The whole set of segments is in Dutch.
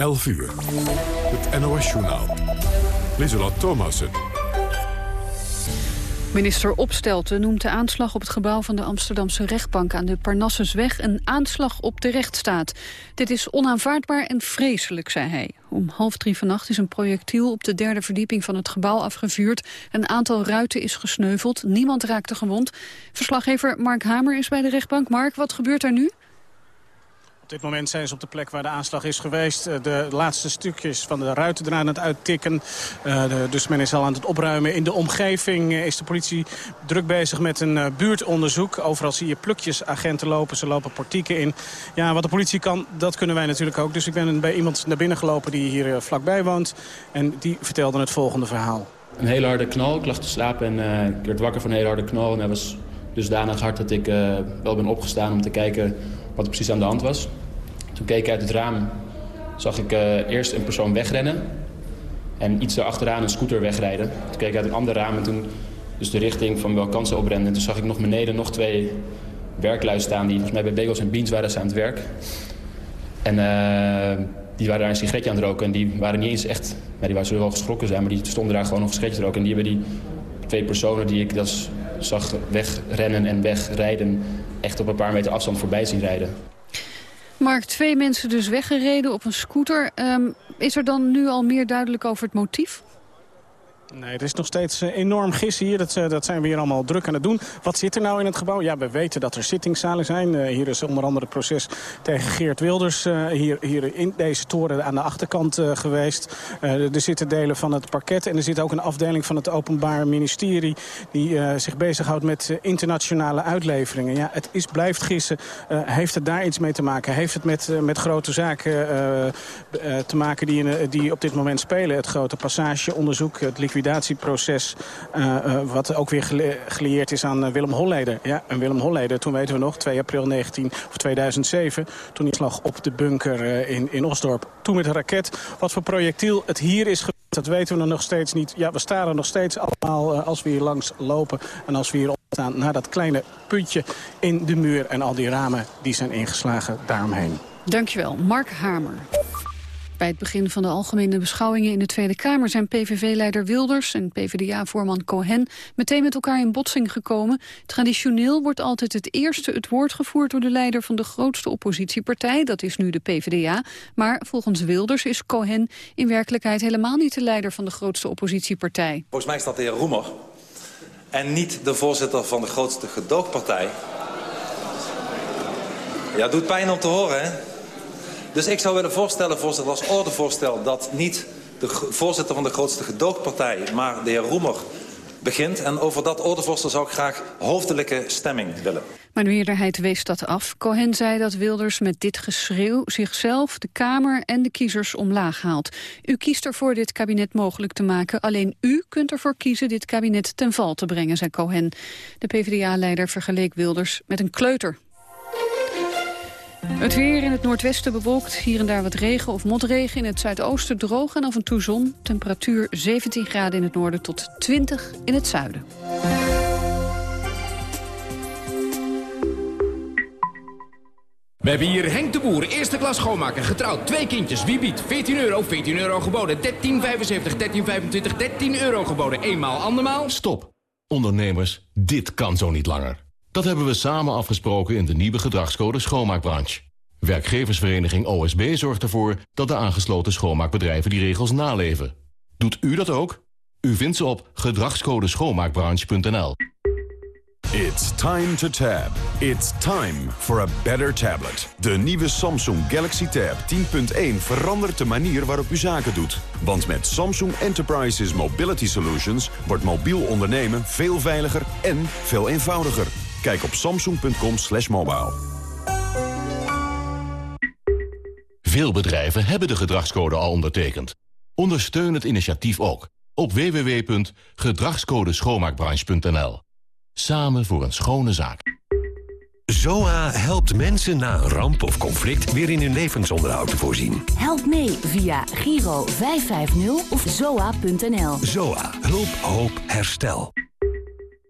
11 uur. Het NOS-journaal. Lieselot Thomassen. Minister Opstelten noemt de aanslag op het gebouw van de Amsterdamse rechtbank aan de Parnassusweg een aanslag op de rechtsstaat. Dit is onaanvaardbaar en vreselijk, zei hij. Om half drie vannacht is een projectiel op de derde verdieping van het gebouw afgevuurd. Een aantal ruiten is gesneuveld, niemand raakte gewond. Verslaggever Mark Hamer is bij de rechtbank. Mark, wat gebeurt er nu? Op dit moment zijn ze op de plek waar de aanslag is geweest. Eh, de laatste stukjes van de ruiten eraan het uittikken. Uh, dus men is al aan het opruimen. In de omgeving eh, is de politie druk bezig met een buurtonderzoek. Overal zie je plukjes agenten lopen. Ze lopen portieken in. Ja, wat de politie kan, dat kunnen wij natuurlijk ook. Dus ik ben bij iemand naar binnen gelopen die hier vlakbij woont. En die vertelde het volgende verhaal. Een hele harde knal. Ik lag te slapen en ik werd wakker van een hele harde knal. En dat was dusdanig hard dat ik wel ben opgestaan om te kijken wat er precies aan de hand was. Toen keek ik uit het raam, zag ik uh, eerst een persoon wegrennen. En iets daarachteraan een scooter wegrijden. Toen keek ik uit een ander raam en toen dus de richting van welke kant ze oprenden. En toen zag ik nog beneden nog twee werklui staan die volgens mij bij Bagels en Beans waren ze aan het werk. En uh, die waren daar een sigaretje aan het roken en die waren niet eens echt... Ja, die waren wel geschrokken zijn, maar die stonden daar gewoon nog een sigaretje te roken. En die hebben die twee personen die ik dat zag wegrennen en wegrijden... echt op een paar meter afstand voorbij zien rijden. Mark, twee mensen dus weggereden op een scooter. Um, is er dan nu al meer duidelijk over het motief? Nee, het is nog steeds eh, enorm gis hier. Dat, eh, dat zijn we hier allemaal druk aan het doen. Wat zit er nou in het gebouw? Ja, we weten dat er zittingszalen zijn. Uh, hier is onder andere het proces tegen Geert Wilders. Hier, hier in deze toren aan de achterkant geweest. er zitten delen van het parket. En er zit ook een afdeling van het Openbaar Ministerie... die zich bezighoudt met internationale uitleveringen. Ja, het is, blijft gissen. heeft het daar iets mee te maken? Heeft het met, met grote zaken te maken die, die op dit moment spelen? Het grote passageonderzoek, het liquidatie liquidatieproces... Uh, uh, wat ook weer gelieerd is aan uh, Willem Holleder. Ja, en Willem Holleder, toen weten we nog, 2 april 19, of 2007... toen die slag op de bunker in, in Osdorp. Toen met een raket. Wat voor projectiel het hier is gebeurd, dat weten we nog steeds niet. Ja, we staan er nog steeds allemaal als we hier langs lopen... en als we hier opstaan naar dat kleine puntje in de muur... en al die ramen die zijn ingeslagen daaromheen. Dankjewel, Mark Hamer. Bij het begin van de algemene beschouwingen in de Tweede Kamer... zijn PVV-leider Wilders en PvdA-voorman Cohen meteen met elkaar in botsing gekomen. Traditioneel wordt altijd het eerste het woord gevoerd... door de leider van de grootste oppositiepartij, dat is nu de PvdA. Maar volgens Wilders is Cohen in werkelijkheid helemaal niet de leider... van de grootste oppositiepartij. Volgens mij staat de heer Roemer en niet de voorzitter van de grootste gedoogpartij. Ja, doet pijn om te horen, hè? Dus ik zou willen voorstellen, voorzitter, als ordevoorstel... dat niet de voorzitter van de grootste gedoogpartij, maar de heer Roemer begint. En over dat ordevoorstel zou ik graag hoofdelijke stemming willen. Maar de meerderheid wees dat af. Cohen zei dat Wilders met dit geschreeuw zichzelf, de Kamer en de kiezers omlaag haalt. U kiest ervoor dit kabinet mogelijk te maken. Alleen u kunt ervoor kiezen dit kabinet ten val te brengen, zei Cohen. De PvdA-leider vergeleek Wilders met een kleuter. Het weer in het noordwesten bewolkt, hier en daar wat regen of motregen. In het zuidoosten droog en af en toe zon. Temperatuur 17 graden in het noorden tot 20 in het zuiden. We hebben hier Henk de Boer, eerste klas schoonmaker, getrouwd, twee kindjes. Wie biedt? 14 euro, 14 euro geboden, 13,75, 13,25, 13 euro geboden. Eenmaal, andermaal. Stop. Ondernemers, dit kan zo niet langer. Dat hebben we samen afgesproken in de nieuwe gedragscode schoonmaakbranche. Werkgeversvereniging OSB zorgt ervoor dat de aangesloten schoonmaakbedrijven die regels naleven. Doet u dat ook? U vindt ze op gedragscodeschoonmaakbranche.nl. It's time to tab. It's time for a better tablet. De nieuwe Samsung Galaxy Tab 10.1 verandert de manier waarop u zaken doet. Want met Samsung Enterprises Mobility Solutions wordt mobiel ondernemen veel veiliger en veel eenvoudiger. Kijk op samsung.com slash mobile. Veel bedrijven hebben de gedragscode al ondertekend. Ondersteun het initiatief ook op www.gedragscodeschoonmaakbranche.nl. Samen voor een schone zaak. ZOA helpt mensen na een ramp of conflict weer in hun levensonderhoud te voorzien. Help mee via Giro 550 of zoa.nl. ZOA. Hulp, hoop, herstel.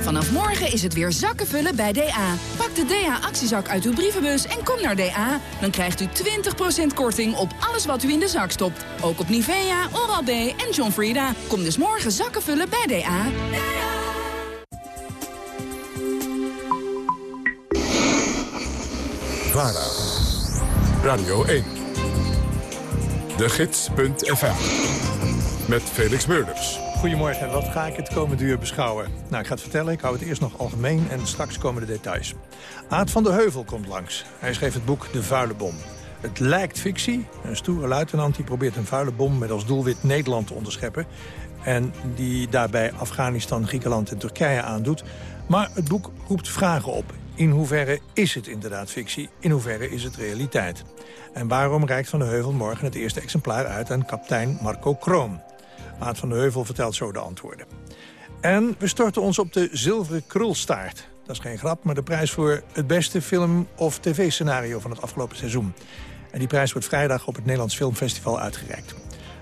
Vanaf morgen is het weer zakken vullen bij DA. Pak de DA-actiezak uit uw brievenbus en kom naar DA. Dan krijgt u 20% korting op alles wat u in de zak stopt. Ook op Nivea, Oral-B en John Frieda. Kom dus morgen zakken vullen bij DA. VARA, Radio 1, de gids.fm, met Felix Meurders. Goedemorgen, wat ga ik het komende uur beschouwen? Nou, ik ga het vertellen, ik hou het eerst nog algemeen en straks komen de details. Aad van de Heuvel komt langs. Hij schreef het boek De Vuile Bom. Het lijkt fictie. Een stoere luitenant die probeert een vuile bom met als doelwit Nederland te onderscheppen. En die daarbij Afghanistan, Griekenland en Turkije aandoet. Maar het boek roept vragen op. In hoeverre is het inderdaad fictie? In hoeverre is het realiteit? En waarom reikt Van de Heuvel morgen het eerste exemplaar uit aan kapitein Marco Kroon? Maat van de Heuvel vertelt zo de antwoorden. En we storten ons op de Zilveren Krulstaart. Dat is geen grap, maar de prijs voor het beste film- of tv-scenario van het afgelopen seizoen. En die prijs wordt vrijdag op het Nederlands Filmfestival uitgereikt.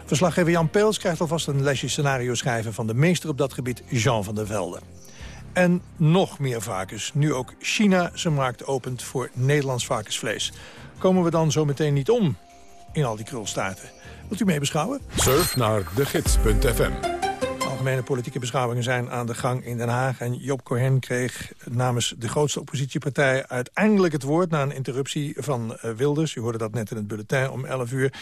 Verslaggever Jan Peels krijgt alvast een lesje scenario schrijven... van de meester op dat gebied, Jean van der Velde. En nog meer varkens. Nu ook China zijn markt opent voor Nederlands varkensvlees. Komen we dan zo meteen niet om in al die krulstaarten? Wilt u mee beschouwen? Surf naar degids.fm algemene politieke beschouwingen zijn aan de gang in Den Haag. En Job Cohen kreeg namens de grootste oppositiepartij uiteindelijk het woord... na een interruptie van uh, Wilders. U hoorde dat net in het bulletin om 11 uur.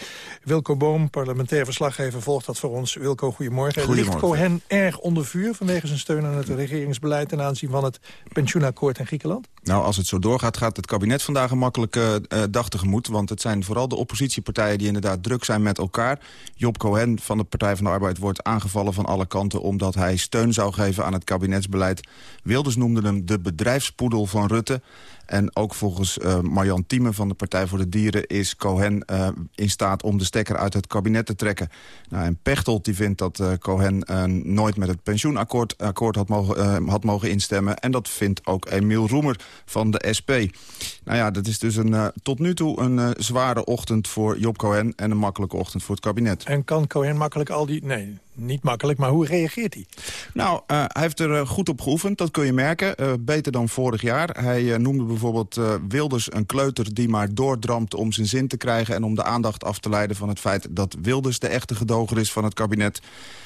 Wilco Boom, parlementair verslaggever, volgt dat voor ons. Wilco, goedemorgen. goedemorgen. Ligt Cohen erg onder vuur vanwege zijn steun aan het regeringsbeleid... ten aanzien van het pensioenakkoord in Griekenland? Nou, als het zo doorgaat, gaat het kabinet vandaag een makkelijke uh, dag tegemoet. Want het zijn vooral de oppositiepartijen die inderdaad druk zijn met elkaar. Job Cohen van de Partij van de Arbeid wordt aangevallen van alle kanten... omdat hij steun zou geven aan het kabinetsbeleid. Wilders noemde hem de bedrijfspoedel van Rutte. En ook volgens uh, Marjan Thieme van de Partij voor de Dieren... is Cohen uh, in staat om de stekker uit het kabinet te trekken. Nou, en Pechtold die vindt dat Cohen nooit met het pensioenakkoord akkoord had, mogen, had mogen instemmen. En dat vindt ook Emiel Roemer van de SP. Nou ja, dat is dus een, tot nu toe een zware ochtend voor Job Cohen... en een makkelijke ochtend voor het kabinet. En kan Cohen makkelijk al die... Nee, niet makkelijk, maar hoe reageert hij? Nou, uh, hij heeft er uh, goed op geoefend, dat kun je merken. Uh, beter dan vorig jaar. Hij noemde bijvoorbeeld Wilders een kleuter die maar doordramt om zijn zin te krijgen... en om de aandacht af te leiden van het feit dat Wilders de echte gedoger is van het kabinet.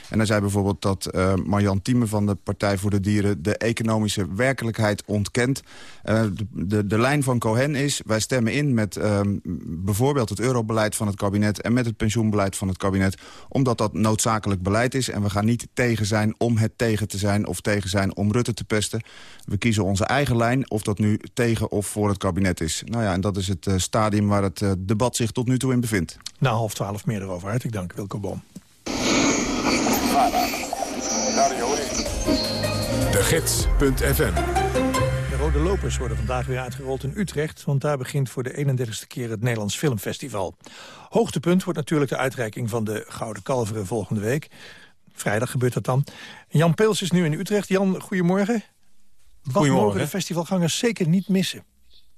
En hij zei bijvoorbeeld dat Marjan Thieme van de Partij voor de Dieren... de economische werkelijkheid ontkent. De, de, de, lijn van Cohen is, wij stemmen in met uh, bijvoorbeeld het eurobeleid van het kabinet... en met het pensioenbeleid van het kabinet, omdat dat noodzakelijk beleid is. En we gaan niet tegen zijn om het tegen te zijn of tegen zijn om Rutte te pesten. We kiezen onze eigen lijn, of dat nu tegen of voor het kabinet is. Nou ja, en dat is het stadium waar het debat zich tot nu toe in bevindt. Na half twaalf meer erover. Hartelijk dank, Wilco Boom. De Gids.fm Rode Lopers worden vandaag weer uitgerold in Utrecht... want daar begint voor de 31ste keer het Nederlands Filmfestival. Hoogtepunt wordt natuurlijk de uitreiking van de Gouden Kalveren volgende week. Vrijdag gebeurt dat dan. Jan Peels is nu in Utrecht. Jan, goedemorgen. Wat goedemorgen. mogen de festivalgangers zeker niet missen?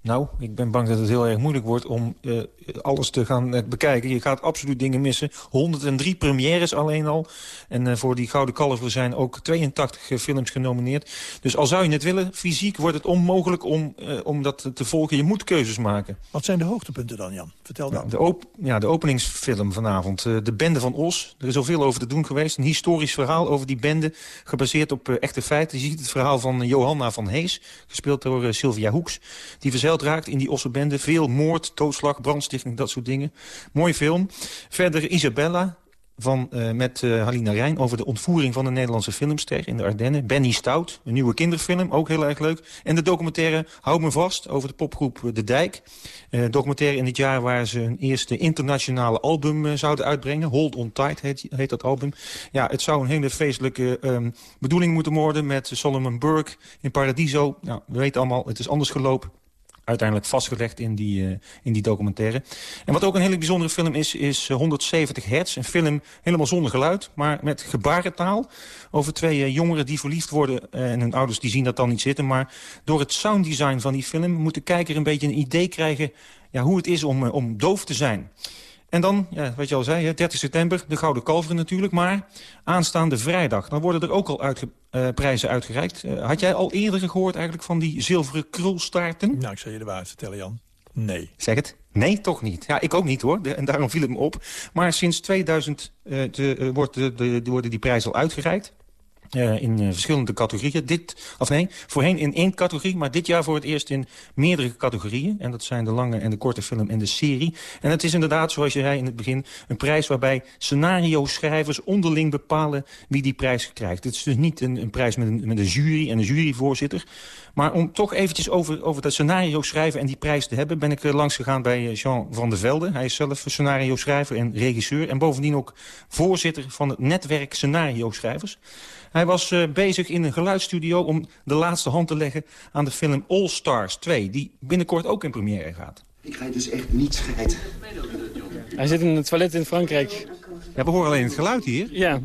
Nou, ik ben bang dat het heel erg moeilijk wordt om uh, alles te gaan uh, bekijken. Je gaat absoluut dingen missen. 103 premières alleen al. En uh, voor die Gouden Kalver zijn ook 82 films genomineerd. Dus al zou je het willen, fysiek wordt het onmogelijk om, om dat te volgen. Je moet keuzes maken. Wat zijn de hoogtepunten dan, Jan? Vertel dan. De, op ja, de openingsfilm vanavond. de Bende van Os. Er is al veel over te doen geweest. Een historisch verhaal over die bende, gebaseerd op echte feiten. Je ziet het verhaal van Johanna van Hees, gespeeld door Sylvia Hoeks. Die raakt in die Ossenbende. Veel moord, doodslag, brandstichting, dat soort dingen. Mooi film. Verder Isabella. van, uh, met uh, Halina Rijn over de ontvoering van de Nederlandse filmster in de Ardennen. Benny Stout, een nieuwe kinderfilm, ook heel erg leuk. En de documentaire Hou me vast over de popgroep De Dijk. Uh, documentaire in het jaar waar ze een eerste internationale album zouden uitbrengen. Hold on Tight heet, dat album. Ja, het zou een hele feestelijke um, bedoeling moeten worden met Solomon Burke in Paradiso. Nou, we weten allemaal, het is anders gelopen uiteindelijk vastgelegd in die, uh, in die documentaire. En wat ook een hele bijzondere film is, is 170 hertz. Een film helemaal zonder geluid, maar met gebarentaal. Over twee uh, jongeren die verliefd worden. en hun ouders die zien dat dan niet zitten. Maar door het sounddesign van die film moet de kijker een beetje een idee krijgen... Ja, hoe het is om, om doof te zijn. En dan, ja, wat je al zei, 30 september, de Gouden Kalveren natuurlijk. Maar aanstaande vrijdag, dan worden er ook al uitge uh, prijzen uitgereikt. Uh, had jij al eerder gehoord eigenlijk van die zilveren krulstaarten? Nou, ik zal je de waarheid vertellen, Jan. Nee. Zeg het? Nee, toch niet. Ja, ik ook niet hoor. De, en daarom viel het me op. Maar sinds 2000 uh, te, wordt de, de, worden die prijzen al uitgereikt. Uh, in uh, verschillende categorieën. Dit, of nee, voorheen in één categorie, maar dit jaar voor het eerst in meerdere categorieën. En dat zijn de lange en de korte film en de serie. En het is inderdaad, zoals je zei in het begin, een prijs waarbij scenario-schrijvers onderling bepalen wie die prijs krijgt. Het is dus niet een, een prijs met een, met een jury en een juryvoorzitter. Maar om toch eventjes over, over dat scenario schrijven en die prijs te hebben... ben ik uh, langs gegaan bij Jean van der Velde. Hij is zelf scenario schrijver en regisseur. En bovendien ook voorzitter van het netwerk scenario schrijvers. Hij was uh, bezig in een geluidsstudio om de laatste hand te leggen aan de film All Stars 2... die binnenkort ook in première gaat. Ik ga dus echt niet scheiden. Hij zit in het toilet in Frankrijk. Ja, we horen alleen het geluid hier. Ja.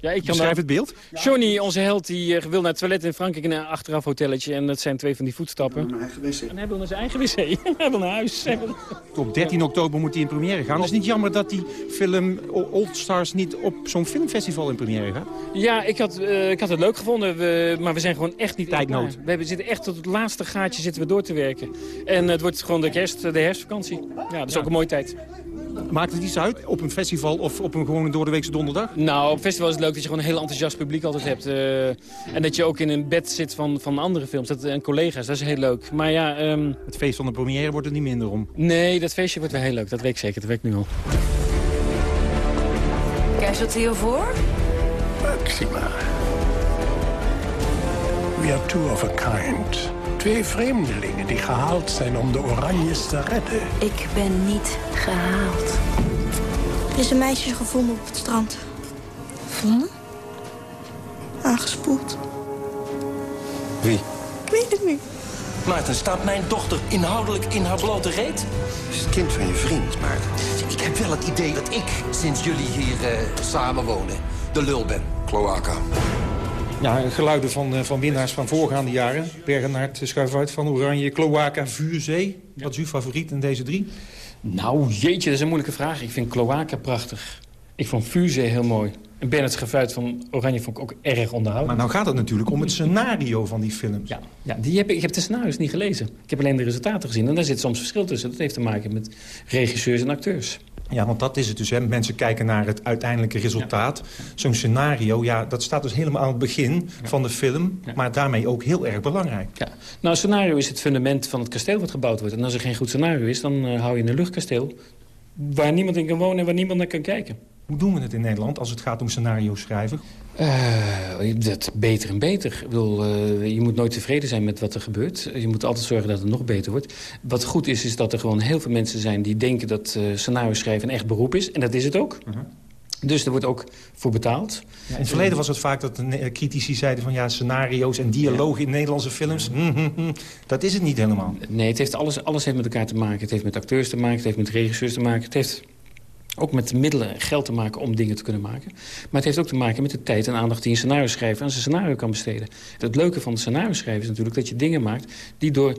Ja, ik kan Beschrijf het beeld. Johnny, onze held, die uh, wil naar het toilet in Frankrijk in een achteraf hotelletje. En dat zijn twee van die voetstappen. Naar eigen wc. En hij wil naar zijn eigen wc. hij wil naar huis. Wil... Op 13 oktober moet hij in première gaan. Het is niet jammer dat die film Old Stars niet op zo'n filmfestival in première gaat? Ja, ik had, uh, ik had het leuk gevonden. We, maar we zijn gewoon echt niet Tijdnood. We hebben, zitten echt tot het laatste gaatje zitten we door te werken. En het wordt gewoon de, kerst, de herfstvakantie. Ja, dat is ja. ook een mooie tijd. Maakt het iets uit op een festival of op een gewone doordeweekse donderdag? Nou, op festival is het leuk dat je gewoon een heel enthousiast publiek altijd hebt. Uh, en dat je ook in een bed zit van, van andere films dat, en collega's. Dat is heel leuk. Maar ja... Um... Het feest van de première wordt er niet minder om. Nee, dat feestje wordt wel heel leuk. Dat weet ik zeker. Dat weet ik nu al. Casualty of War? Maxima. We are two of a kind. Twee vreemdelingen die gehaald zijn om de Oranjes te redden. Ik ben niet gehaald. Er is een meisje gevonden op het strand. Gevonden? Aangespoeld. Wie? Ik weet het niet. Maarten, staat mijn dochter inhoudelijk in haar blote reet? Het is het kind van je vriend, Maarten. Ik heb wel het idee dat ik, sinds jullie hier uh, samen wonen, de lul ben. Kloaka. Ja, geluiden van, uh, van winnaars van voorgaande jaren. Bergenaard schuif uit van Oranje, Kloaka, Vuurzee. Wat is uw favoriet in deze drie? Nou, jeetje, dat is een moeilijke vraag. Ik vind Kloaka prachtig. Ik vond Vuurzee heel mooi. En Bernard Schavuit van Oranje vond ik ook erg onderhoudend. Maar nou gaat het natuurlijk om het scenario van die films. Ja, ja die heb ik, ik heb de scenario's niet gelezen. Ik heb alleen de resultaten gezien. En daar zit soms verschil tussen. Dat heeft te maken met regisseurs en acteurs. Ja, want dat is het dus. Hè. Mensen kijken naar het uiteindelijke resultaat. Ja. Zo'n scenario, ja, dat staat dus helemaal aan het begin ja. van de film. Ja. Maar daarmee ook heel erg belangrijk. Ja. Nou, scenario is het fundament van het kasteel wat gebouwd wordt. En als er geen goed scenario is, dan uh, hou je een luchtkasteel... waar niemand in kan wonen en waar niemand naar kan kijken. Hoe doen we het in Nederland als het gaat om scenario schrijven? Uh, dat beter en beter. Ik bedoel, uh, je moet nooit tevreden zijn met wat er gebeurt. Je moet altijd zorgen dat het nog beter wordt. Wat goed is, is dat er gewoon heel veel mensen zijn... die denken dat uh, scenario schrijven een echt beroep is. En dat is het ook. -huh. Dus er wordt ook voor betaald. Ja, in het verleden was het vaak dat de critici zeiden van... ja, scenario's en dialogen ja. in Nederlandse films... Mm, mm, mm, dat is het niet helemaal. Nee, het heeft alles, alles heeft met elkaar te maken. Het heeft met acteurs te maken, het heeft met regisseurs te maken. Het heeft ook met middelen en geld te maken om dingen te kunnen maken. Maar het heeft ook te maken met de tijd en aandacht die een scenario schrijver aan zijn scenario kan besteden. Het leuke van de scenario schrijven is natuurlijk dat je dingen maakt die door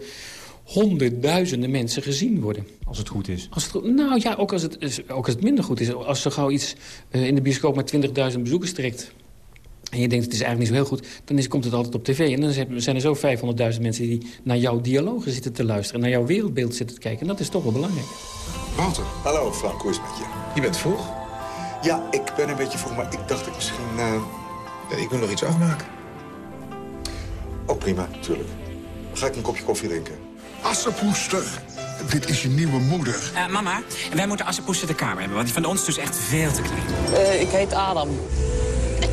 honderdduizenden mensen gezien worden. Als het goed is? Als het, nou ja, ook als het, ook als het minder goed is. Als er gauw iets uh, in de bioscoop met 20.000 bezoekers trekt... en je denkt het is eigenlijk niet zo heel goed... dan is, komt het altijd op tv. En dan zijn er zo 500.000 mensen die naar jouw dialogen zitten te luisteren... en naar jouw wereldbeeld zitten te kijken. En dat is toch wel belangrijk. Wouter. Hallo Frank, hoe is het met je? Je bent vroeg? Ja, ik ben een beetje vroeg, maar ik dacht ik misschien... Uh... Ja, ik wil nog iets afmaken. Oh, prima, natuurlijk. Dan ga ik een kopje koffie drinken. Assepoester, dit is je nieuwe moeder. Uh, mama, wij moeten Assepoester de kamer hebben, want die van ons is dus echt veel te klein. Uh, ik heet Adam.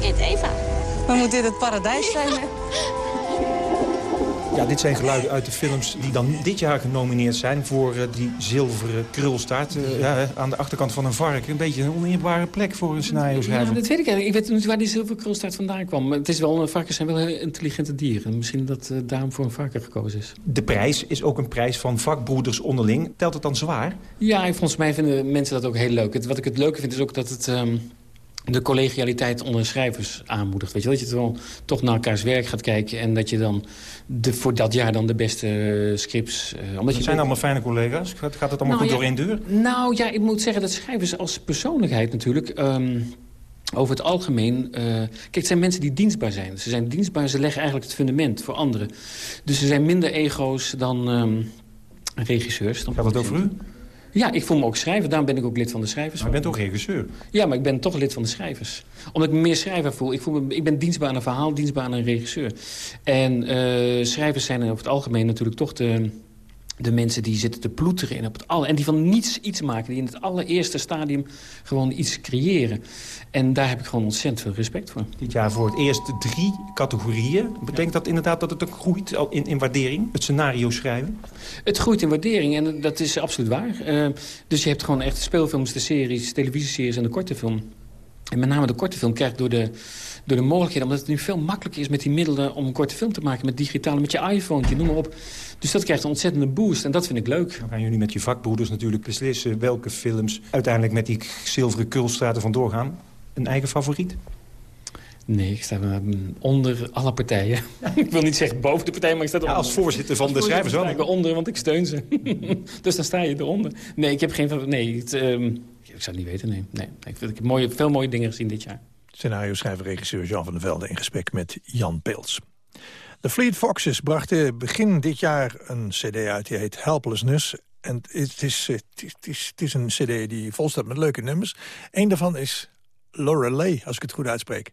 Eva. Maar moet dit het paradijs zijn, hè? Ja, dit zijn geluiden uit de films die dan dit jaar genomineerd zijn... voor uh, die zilveren krulstaart uh, ja, aan de achterkant van een vark. Een beetje een oneerbare plek voor een scenario schrijver. Ja, dat weet ik eigenlijk. Ik weet niet waar die zilveren krulstaart vandaan kwam. Maar het is wel, varkens zijn wel heel intelligente dieren. Misschien dat uh, daarom voor een varken gekozen is. De prijs is ook een prijs van vakbroeders onderling. Telt het dan zwaar? Ja, volgens mij vinden mensen dat ook heel leuk. Het, wat ik het leuke vind is ook dat het... Um, de collegialiteit onder schrijvers aanmoedigt. Weet je, dat je wel toch naar elkaars werk gaat kijken... en dat je dan de, voor dat jaar dan de beste uh, scripts... Uh, omdat je zijn allemaal fijne collega's? Gaat, gaat het allemaal nou, goed ja, door één deur? Nou ja, ik moet zeggen dat schrijvers als persoonlijkheid natuurlijk... Um, over het algemeen... Uh, kijk, het zijn mensen die dienstbaar zijn. Ze zijn dienstbaar, ze leggen eigenlijk het fundament voor anderen. Dus ze zijn minder ego's dan um, regisseurs. Dan gaat het over u? Ja, ik voel me ook schrijver. Daarom ben ik ook lid van de schrijvers. Maar je bent ook regisseur? Ja, maar ik ben toch lid van de schrijvers. Omdat ik me meer schrijver voel. Ik, voel me, ik ben dienstbaar aan een verhaal, dienstbaar aan een regisseur. En uh, schrijvers zijn over het algemeen natuurlijk toch de, de mensen die zitten te ploeteren. In op het alle, en die van niets iets maken. Die in het allereerste stadium gewoon iets creëren. En daar heb ik gewoon ontzettend veel respect voor. Dit jaar voor het eerst drie categorieën. Betekent dat inderdaad dat het ook groeit in, in waardering? Het scenario schrijven? Het groeit in waardering en dat is absoluut waar. Uh, dus je hebt gewoon echt speelfilms, de series, televisieseries en de korte film. En met name de korte film krijgt door de, door de mogelijkheden... omdat het nu veel makkelijker is met die middelen om een korte film te maken... met digitale, met je iPhone, noem maar op. Dus dat krijgt een ontzettende boost en dat vind ik leuk. Dan gaan jullie met je vakbroeders natuurlijk beslissen... welke films uiteindelijk met die zilveren kulstraten vandoor gaan. Een eigen favoriet? Nee, ik sta onder alle partijen. ik wil niet zeggen boven de partij, maar ik sta eronder. Ja, als voorzitter van de schrijvers wel. Ik onder, want ik steun ze. dus dan sta je eronder. Nee, ik heb geen... Nee, het, um, ik zou het niet weten, nee. nee. Ik, ik heb mooie, veel mooie dingen gezien dit jaar. Scenario-schrijver regisseur Jean van der Velde in gesprek met Jan Peels. De Fleet Foxes brachten begin dit jaar een cd uit, die heet Helplessness. En het is, het is, het is een cd die vol staat met leuke nummers. Eén daarvan is Lorelei, als ik het goed uitspreek.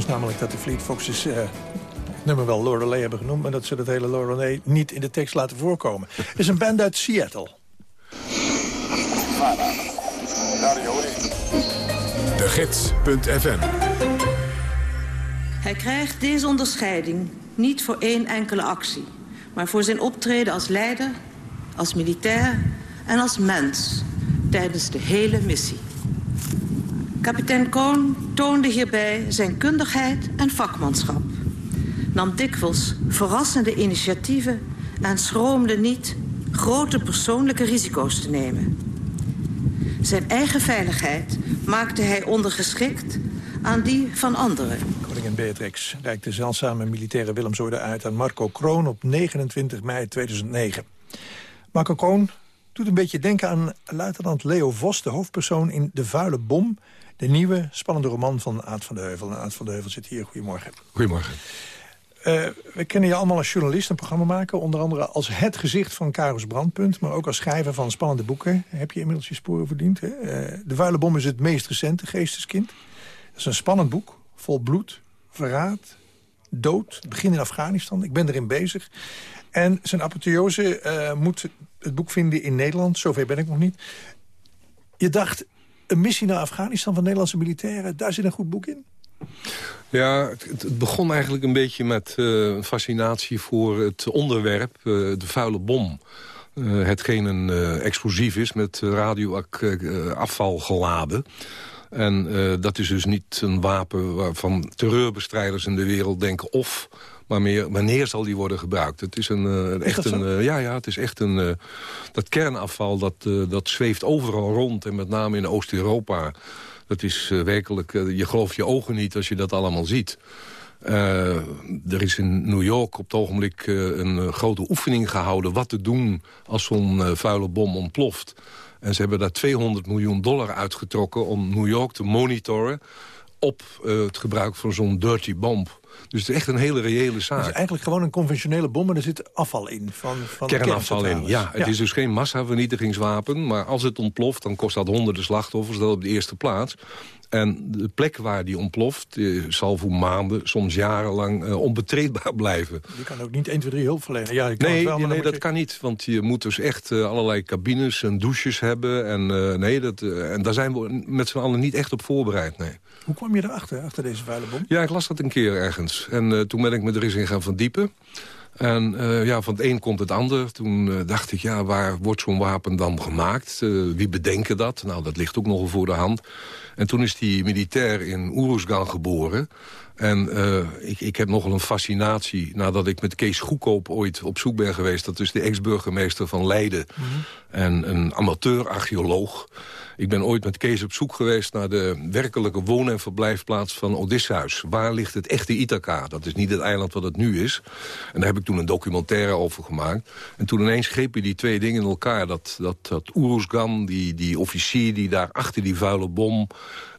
Is namelijk dat de Fleet Foxes... eh, het nummer wel Lorelei hebben genoemd... maar dat ze dat hele Lorelei niet in de tekst laten voorkomen. Het is een band uit Seattle. De Gids.fm Hij krijgt deze onderscheiding niet voor één enkele actie... maar voor zijn optreden als leider, als militair en als mens... tijdens de hele missie. Kapitein Koon toonde hierbij zijn kundigheid en vakmanschap. Nam dikwijls verrassende initiatieven en schroomde niet grote persoonlijke risico's te nemen. Zijn eigen veiligheid maakte hij ondergeschikt aan die van anderen. Koningin Beatrix reikt de zeldzame militaire Willemsorde uit aan Marco Kroon op 29 mei 2009. Marco Kroon doet een beetje denken aan luitenant Leo Vos, de hoofdpersoon in De Vuile Bom. De nieuwe, spannende roman van Aad van de Heuvel. En Aad van de Heuvel zit hier. Goedemorgen. Goedemorgen. Uh, we kennen je allemaal als journalist en programmamaker. Onder andere als het gezicht van Karels Brandpunt. Maar ook als schrijver van spannende boeken. Heb je inmiddels je sporen verdiend. Hè? Uh, de Vuile Bom is het meest recente Geesteskind. Dat is een spannend boek. Vol bloed, verraad, dood. Begin in Afghanistan. Ik ben erin bezig. En zijn apotheose uh, moet het boek vinden in Nederland. Zover ben ik nog niet. Je dacht, een missie naar Afghanistan van Nederlandse militairen... daar zit een goed boek in? Ja, het, begon eigenlijk een beetje met uh, fascinatie voor het onderwerp, uh, de vuile bom. Uh, hetgeen een explosief is met radioafval geladen. En dat is dus niet een wapen waarvan terreurbestrijders in de wereld denken... of maar meer wanneer zal die worden gebruikt. Het is een, uh, echt een, uh, ja, ja, het is echt een, uh, dat kernafval dat, dat zweeft overal rond en met name in Oost-Europa. Dat is werkelijk, je gelooft je ogen niet als je dat allemaal ziet. er is in New York op het ogenblik een grote oefening gehouden... wat te doen als zo'n vuile bom ontploft. En ze hebben daar 200 miljoen dollar uitgetrokken om New York te monitoren... op het gebruik van zo'n dirty bomb. Dus het is echt een hele reële zaak. Het is eigenlijk gewoon een conventionele bom, maar er zit afval in. Van, van Kernafval in, ja. Het ja. is dus geen massavernietigingswapen. Maar als het ontploft, dan kost dat honderden slachtoffers. Dat op de eerste plaats. En de plek waar die ontploft eh, zal voor maanden, soms jarenlang uh, onbetreedbaar blijven. Je kan ook niet 1, 2, 3 hulp verlenen. Ja, je kan nee, wel, nee, dat kan niet. Want je moet dus echt uh, allerlei cabines en douches hebben. En, uh, nee, dat, en daar zijn we met z'n allen niet echt op voorbereid, nee. Hoe kwam je erachter, achter deze vuile bom? Ja, ik las dat een keer ergens. En toen ben ik me er eens in gaan verdiepen. En uh, ja, van het een komt het ander. Toen uh, dacht ik, ja, waar wordt zo'n wapen dan gemaakt? Uh, wie bedenken dat? Nou, dat ligt ook nogal voor de hand. En toen is die militair in Oeruzgan geboren. En ik, ik heb nogal een fascinatie nadat ik met Kees Goedkoop ooit op zoek ben geweest. Dat is de ex-burgemeester van Leiden. -hmm. En een amateur-archeoloog. Ik ben ooit met Kees op zoek geweest naar de werkelijke woon- en verblijfplaats van Odysseus. Waar ligt het echte Ithaca? Dat is niet het eiland wat het nu is. En daar heb ik toen een documentaire over gemaakt. En toen ineens grepen die twee dingen in elkaar. Dat, dat, dat die, die officier die daar achter die vuile bom...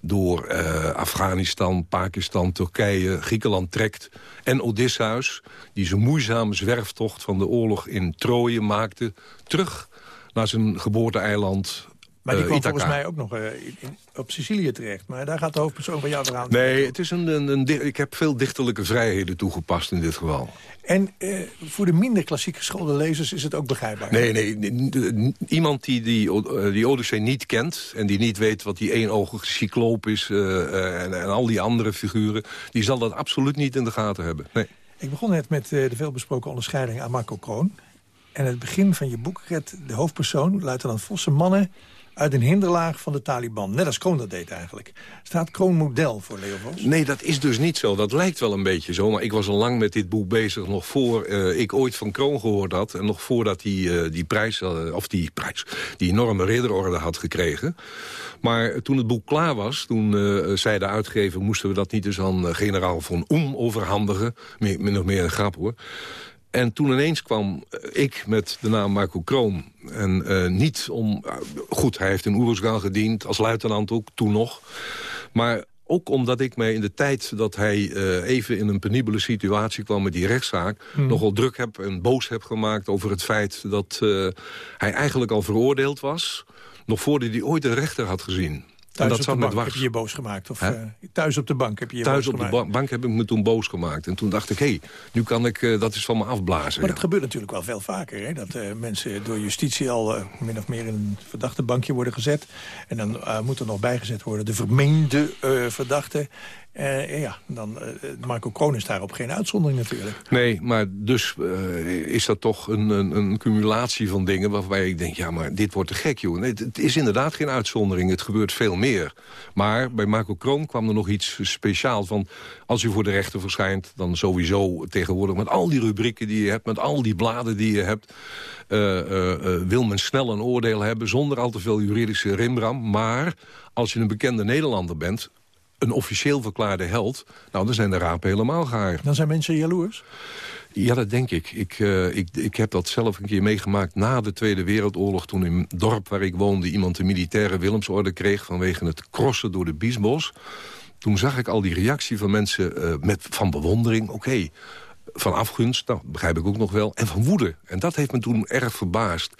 door uh, Afghanistan, Pakistan, Turkije, Griekenland trekt. En Odysseus, die zijn moeizame zwerftocht van de oorlog in Troje maakte... terug naar zijn geboorteeiland maar die uh, kwam volgens mij ook nog uh, in, op Sicilië terecht. Maar daar gaat de hoofdpersoon van jou eraan. Nee, het is een, een, een, ik heb veel dichterlijke vrijheden toegepast in dit geval. En uh, voor de minder klassiek geschoolde lezers is het ook begrijpbaar? Nee, nee. Iemand die die, die Odyssee niet kent... en die niet weet wat die eenoogige cycloop is... En, en, al die andere figuren... die zal dat absoluut niet in de gaten hebben. Nee. Ik begon net met de veelbesproken onderscheiding aan Marco Kroon. En het begin van je boek redt de hoofdpersoon, luitenant Vossen, mannen uit een hinderlaag van de Taliban. Net als Kroon dat deed eigenlijk. Staat Kroon model voor Leo Vos? Nee, dat is dus niet zo. Dat lijkt wel een beetje zo. Maar ik was al lang met dit boek bezig. Nog voor uh, ik ooit van Kroon gehoord had. En nog voordat hij uh, die prijs, uh, of die prijs, die enorme ridderorde had gekregen. Maar toen het boek klaar was, toen zei de uitgever... moesten we dat niet eens aan generaal von Oem overhandigen. Meer, of meer een grap hoor. En toen ineens kwam ik met de naam Marco Kroon. En uh, niet om... Uh, goed, hij heeft in Oeruzgan gediend, als luitenant ook, toen nog. Maar ook omdat ik mij in de tijd dat hij uh, even in een penibele situatie kwam met die rechtszaak... Hmm. nogal druk heb en boos heb gemaakt over het feit dat hij eigenlijk al veroordeeld was... nog voordat hij ooit een rechter had gezien. Thuis dat op zat de bank heb je je boos gemaakt? Of eh, thuis op de bank heb je je Thuis boos op de gemaakt? ba- bank heb ik me toen boos gemaakt. En toen dacht ik, hé, hey, nu kan ik eh, dat eens van me afblazen. Maar ja. dat gebeurt natuurlijk wel veel vaker. Hè? Dat eh, mensen door justitie al min of meer in een verdachte bankje worden gezet. En dan moet er nog bijgezet worden de vermeende verdachte. Eh, ja, dan, eh, Marco Kroon is daarop geen uitzondering natuurlijk. Nee, maar dus eh, is dat toch een, een, een cumulatie van dingen... waarbij ik denk, ja, maar dit wordt te gek, joh. Nee, het, is inderdaad geen uitzondering, het gebeurt veel meer. Maar bij Marco Kroon kwam er nog iets speciaals van... als je voor de rechter verschijnt, dan sowieso tegenwoordig... met al die rubrieken die je hebt, met al die bladen die je hebt... wil men snel een oordeel hebben zonder al te veel juridische rimbram. Maar als je een bekende Nederlander bent een officieel verklaarde held... nou, dan zijn de rapen helemaal gaar. Dan zijn mensen jaloers? Ja, dat denk ik. Ik, eh, ik. ik heb dat zelf een keer meegemaakt na de Tweede Wereldoorlog... toen in het dorp waar ik woonde iemand de militaire Willemsorde kreeg... vanwege het crossen door de Biesbos. Toen zag ik al die reactie van mensen eh, met, van bewondering. Oké, van afgunst, nou, begrijp ik ook nog wel. En van woede. En dat heeft me toen erg verbaasd.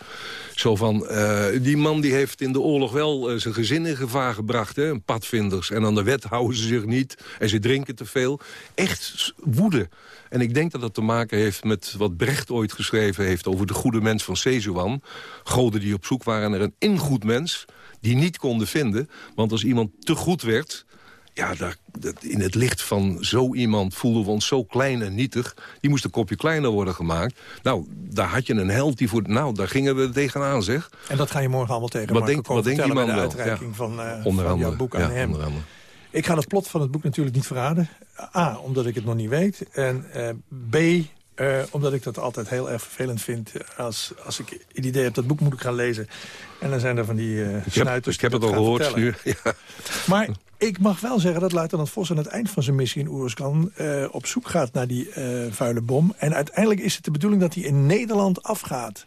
Zo van, eh, die man die heeft in de oorlog wel eh, zijn gezin in gevaar gebracht. Hè, padvinders. En aan de wet houden ze zich niet. En ze drinken te veel. Echt woede. En ik denk dat dat te maken heeft met wat Brecht ooit geschreven heeft... over de goede mens van Sezuan. Goden die op zoek waren naar een ingoed mens... die niet konden vinden. Want als iemand te goed werd... Ja, daar, dat, in het licht van zo iemand voelden we ons zo klein en nietig. Die moest een kopje kleiner worden gemaakt. Nou, daar had je een held die voor... Nou, daar gingen we tegenaan, zeg. En dat ga je morgen allemaal tegen Wat denkt- die vertellen man de wel? uitreiking Ja. van, eh, Onder van jouw andere, boek ja, aan hem. onder andere. Ik ga het plot van het boek natuurlijk niet verraden. A, omdat ik het nog niet weet. En eh, B, eh, omdat ik dat altijd heel erg vervelend vind. Als, als ik het idee heb dat boek moet ik gaan lezen. En dan zijn er van die eh Ik heb, snuiters ik heb het al gehoord vertellen. nu. Ja. Maar ik mag wel zeggen dat luitenant Vos aan het eind van zijn missie in Oeruzkan... eh, op zoek gaat naar die eh, vuile bom. En uiteindelijk is het de bedoeling dat hij in Nederland afgaat.